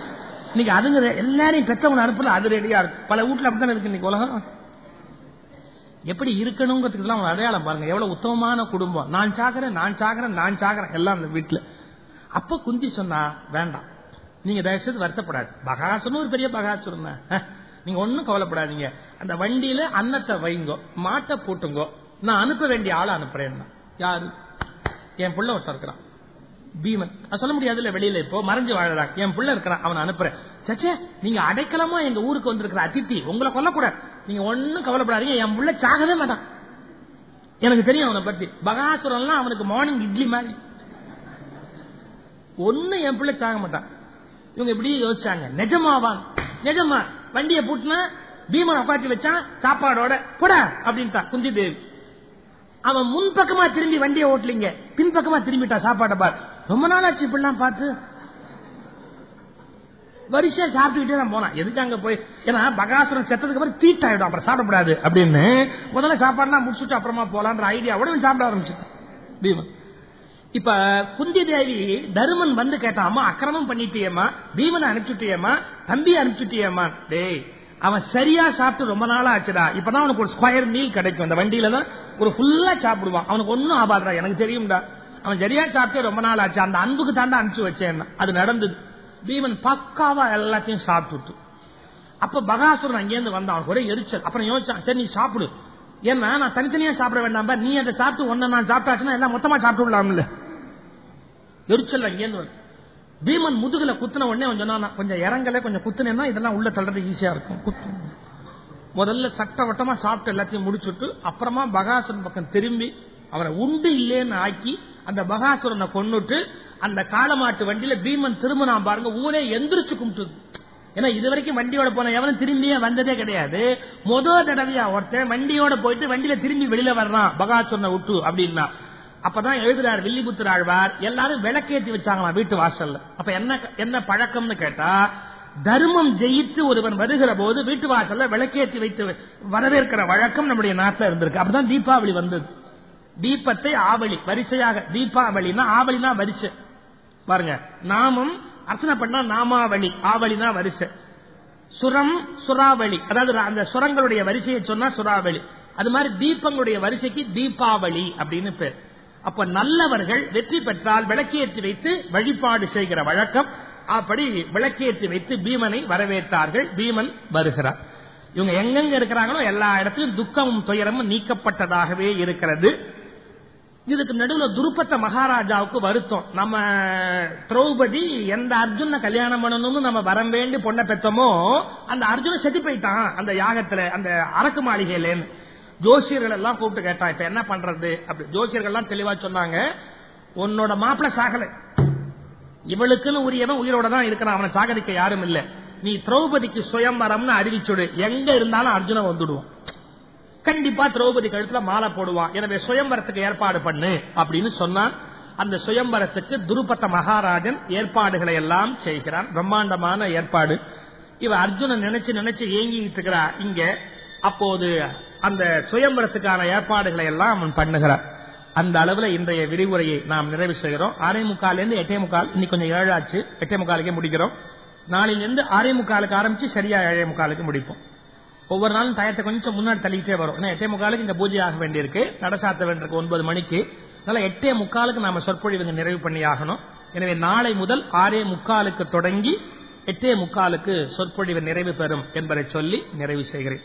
இன்னைக்கு அதுங்க எல்லாரையும் பெற்றவங்க அனுப்பல அது ரெடியா இருக்கும். பல வீட்டுல அப்படித்தானே இருக்கு இன்னைக்கு உலகம்? எப்படி இருக்கணுங்கிறதுக்கு அவங்க அடையாளம் பாருங்க. எவ்வளவு உத்தமமான குடும்பம். நான் சாக்கிறேன் நான் சாக்கிறேன் நான் சாக்கிறேன் எல்லாம் அந்த வீட்டுல. அப்ப குந்தி சொன்னா வேண்டாம். நீங்க தயவுசெய்து வருத்தப்படாது. பகாசுரன் ஒரு பெரிய பகாசுரம் தான். நீங்க ஒண்ணும் கவலைப்படாதீங்க. அந்த வண்டியில அன்னத்தை வைங்கோ மாட்டை போட்டுங்கோ நான் அனுப்ப வேண்டிய ஆளை அனுப்புறேன் யாரு? என் புள்ள ஒருத்தர் இருக்கிறான். பீமன். சொல்ல முடியாதுல்ல வெளியில இப்போ மறைஞ்சு வாழறான். என் புள்ள இருக்கிறான் அவனை அனுப்புறேன். சச்சே நீங்க அடைக்கலமா எங்க ஊருக்கு வந்திருக்கிற அதித்தி உங்களை கொல்லக்கூடாது. நீங்க ஒண்ணும் கவலைப்படாதீங்க என் புள்ள சாகவே மாட்டான். எனக்கு தெரியும் அவனை பத்தி. பகாசுரம்லாம் அவனுக்கு மார்னிங் இட்லி மாதிரி. ஒன்னும் என் பிள்ளை சாக மாட்டான். இவங்க இப்படி யோசிச்சாங்க. நிஜமாவான். நிஜமா. வண்டியை பூட்டினா பீமன் உட்காந்து வச்சான். சாப்பாடோட போட அப்படின்ட்டான் குந்தி தேவி அவன் முன் பக்கமா திரும்பி வண்டியை ஓட்டலிங்க. பின்பக்கமா திரும்பிட்டான் சாப்பாட்டை பார். ரொம்ப நாள் ஆச்சு இப்படிலாம் பார்த்து. வரிசையா சாப்பிட்டுக்கிட்டே தான் போனான். எதுக்கு அங்க போய்? ஏன்னா பகாசுரம் செத்ததுக்கு அப்புறம் தீட்டாயிடும். அப்புறம் சாப்பிடக்கூடாது அப்படின்னு முதல்ல சாப்பாடுலாம் முடிச்சுட்டு அப்புறமா போலான்ற ஐடியாவோட உடனே சாப்பிட ஆரம்பிச்சு பீமன் இப்ப குந்தி தேவி தருமன் வந்து கேட்டாமா அக்கிரமம் பண்ணிட்டியம்மா? பீமனை அனுப்பிச்சுட்டியம்மா? தம்பி அனுப்பிச்சுட்டியம்மா? டேய் அவன் சரியா சாப்பிட்டு ரொம்ப நாளா ஆச்சுடா. இப்பதான் அவனுக்கு ஒரு ஸ்கொயர் மீல் கிடைக்கும். அந்த வண்டியில தான் ஒரு ஃபுல்லா சாப்பிடுவான். அவனுக்கு ஒன்னும் ஆபாதா எனக்கு தெரியும்டா. அவன் சரியா சாப்பிட்டு ரொம்ப நாள் ஆச்சு. அந்த அன்புக்கு தாண்டா அனுப்பிச்சு வச்சேன் அது நடந்தது. பீமன் பக்காவா எல்லாத்தையும் சாப்பிட்டுட்டு. அப்ப பகாசுரன் அங்கேருந்து வந்தான். அவனுக்கு ஒரே எரிச்சல். அப்புறம் யோசிச்சான் சரி நீ சாப்பிடு. ஏன்னா நான் தனித்தனியா சாப்பிட வேண்டாம் நீ அதை சாப்பிட்டு ஒன்னு நான் சாப்பிட்டாச்சுன்னா எல்லாம் மொத்தமா சாப்பிட்டு விடலாம்ல எரிச்சல் அங்கேருந்து வந்து பீமன் முதுகுல குத்துன உடனே அவன் சொன்னான் கொஞ்சம் இறங்கல கொஞ்சம் குத்துனேன்னா இதெல்லாம் உள்ள தள்ளுறது ஈஸியா இருக்கும். குத்து. முதல்ல சட்ட வட்டமா சாப்பிட்டு எல்லாத்தையும் முடிச்சுட்டு அப்புறமா பகாசுரன் பக்கம் திரும்பி அவரை உண்டு இல்லேன்னு ஆக்கி அந்த பகாசுரனை கொண்டுட்டு அந்த காலமாட்டு வண்டியில பீமன் திரும்பினா பாருங்க ஊரே எந்திரிச்சு கும்பிட்டுது. ஏன்னா இது வரைக்கும் வண்டியோட போன எவனும் திரும்பியே வந்ததே கிடையாது. முதல் தடவையா ஒருத்தன் வண்டியோட போயிட்டு வண்டியில திரும்பி வெளியில வர்றான் பகாசுரனை விட்டு அப்படின்னா. அப்பதான் எழுதுறார் வில்லிபுத்தர் ஆழ்வார். எல்லாரும் விளக்கேத்தி வச்சாங்களாம் வீட்டு வாசல்ல. அப்ப என்ன என்ன பழக்கம்னு கேட்டா தர்மம் ஜெயித்து ஒருவன் வருகிற போது வீட்டு வாசல்ல விளக்கேத்தி வைத்து வரவேற்கிற வழக்கம் நம்முடைய நாட்டில் இருந்திருக்கு. அப்பதான் தீபாவளி வந்தது. தீபத்தை ஆவலி வரிசையாக தீபாவளினா ஆவளினா வரிசை. பாருங்க நாமம் அர்ச்சனை பண்ணா நாமாவளி ஆவளினா வரிசை. சுரம் சுறாவளி. அதாவது அந்த சுரங்களுடைய வரிசையை சொன்னா சுறாவளி. அது மாதிரி தீபங்களுடைய வரிசைக்கு தீபாவளி அப்படின்னு பேர். அப்ப நல்லவர்கள் வெற்றி பெற்றால் விளக்கேற்றி வைத்து வழிபாடு செய்கிற வழக்கம். அப்படி விளக்கேற்றி வைத்து பீமனை வரவேற்றார்கள். பீமன் வருகிறார். இவங்க எங்கெங்க இருக்கிறாங்களோ எல்லா இடத்திலும் துக்கமும் துயரமும் நீக்கப்பட்டதாகவே இருக்கிறது. இதுக்கு நடுவில் துருப்பத்த மகாராஜாவுக்கு வருத்தம். நம்ம திரௌபதி எந்த அர்ஜுன கல்யாணம் பண்ணணும்னு நம்ம வரம் வேண்டி பொண்ணை பெற்றோமோ அந்த அர்ஜுன செத்து போயிட்டான் அந்த யாகத்துல அந்த அரக்கு மாளிகையிலேன்னு. ஜோசியர்கள் எல்லாம் கூப்பிட்டு கேட்டா இப்ப என்ன பண்றது? அப்படி ஜோசியர்கள் எல்லாம் தெளிவா சொன்னாங்க உன்னோட மாப்பிள்ள சாகல. இவளுக்குன்னு உரியவன் உயிரோட தான் இருக்கிறான். அவனை சாகரிக்க யாரும் இல்ல. நீ திரௌபதிக்கு சுயம்பரம்னு அறிவிச்சுடு எங்க இருந்தாலும் அர்ஜுன வந்துடுவான். கண்டிப்பா திரௌபதி கழுத்துல மாலை போடுவான். எனவே சுயம்பரத்துக்கு ஏற்பாடு பண்ணு அப்படின்னு சொன்னான். அந்த சுயம்பரத்துக்கு துருபத்த மகாராஜன் ஏற்பாடுகளை எல்லாம் செய்கிறான். பிரம்மாண்டமான ஏற்பாடு. இவ அர்ஜுனன் நினைச்சு நினைச்சு ஏங்கிட்டு இருக்கிறா. இங்க அப்போது அந்த சுயம்பரத்துக்கான ஏற்பாடுகளை எல்லாம் அவன் பண்ணுகிறார் அந்த அளவுல இன்றைய விரிவுரையை நாம் நிறைவு செய்கிறோம். ஆறே முக்கால இருந்து எட்டே முக்கால் இன்னைக்கு கொஞ்சம் ஏழாச்சு எட்டே முக்காலுக்கே முடிக்கிறோம். நாளிலிருந்து அரை முக்காலுக்கு ஆரம்பிச்சு சரியா ஏழே முக்காலுக்கு முடிப்போம். ஒவ்வொரு நாளும் டயத்தை கொஞ்சம் முன்னாடி தள்ளிக்கிட்டே வரும். ஏன்னா எட்டே முக்காலுக்கு இந்த பூஜை ஆக வேண்டியிருக்கு. நடசாத்த வேண்டியிருக்கு ஒன்பது மணிக்கு. அதனால எட்டே முக்காலுக்கு நாம சொற்பொழிவு நிறைவு பண்ணி ஆகணும். எனவே நாளை முதல் ஆறே முக்காலுக்கு தொடங்கி எட்டே முக்காலுக்கு சொற்பொழிவு நிறைவு பெறும் என்பதை சொல்லி நிறைவு செய்கிறேன்.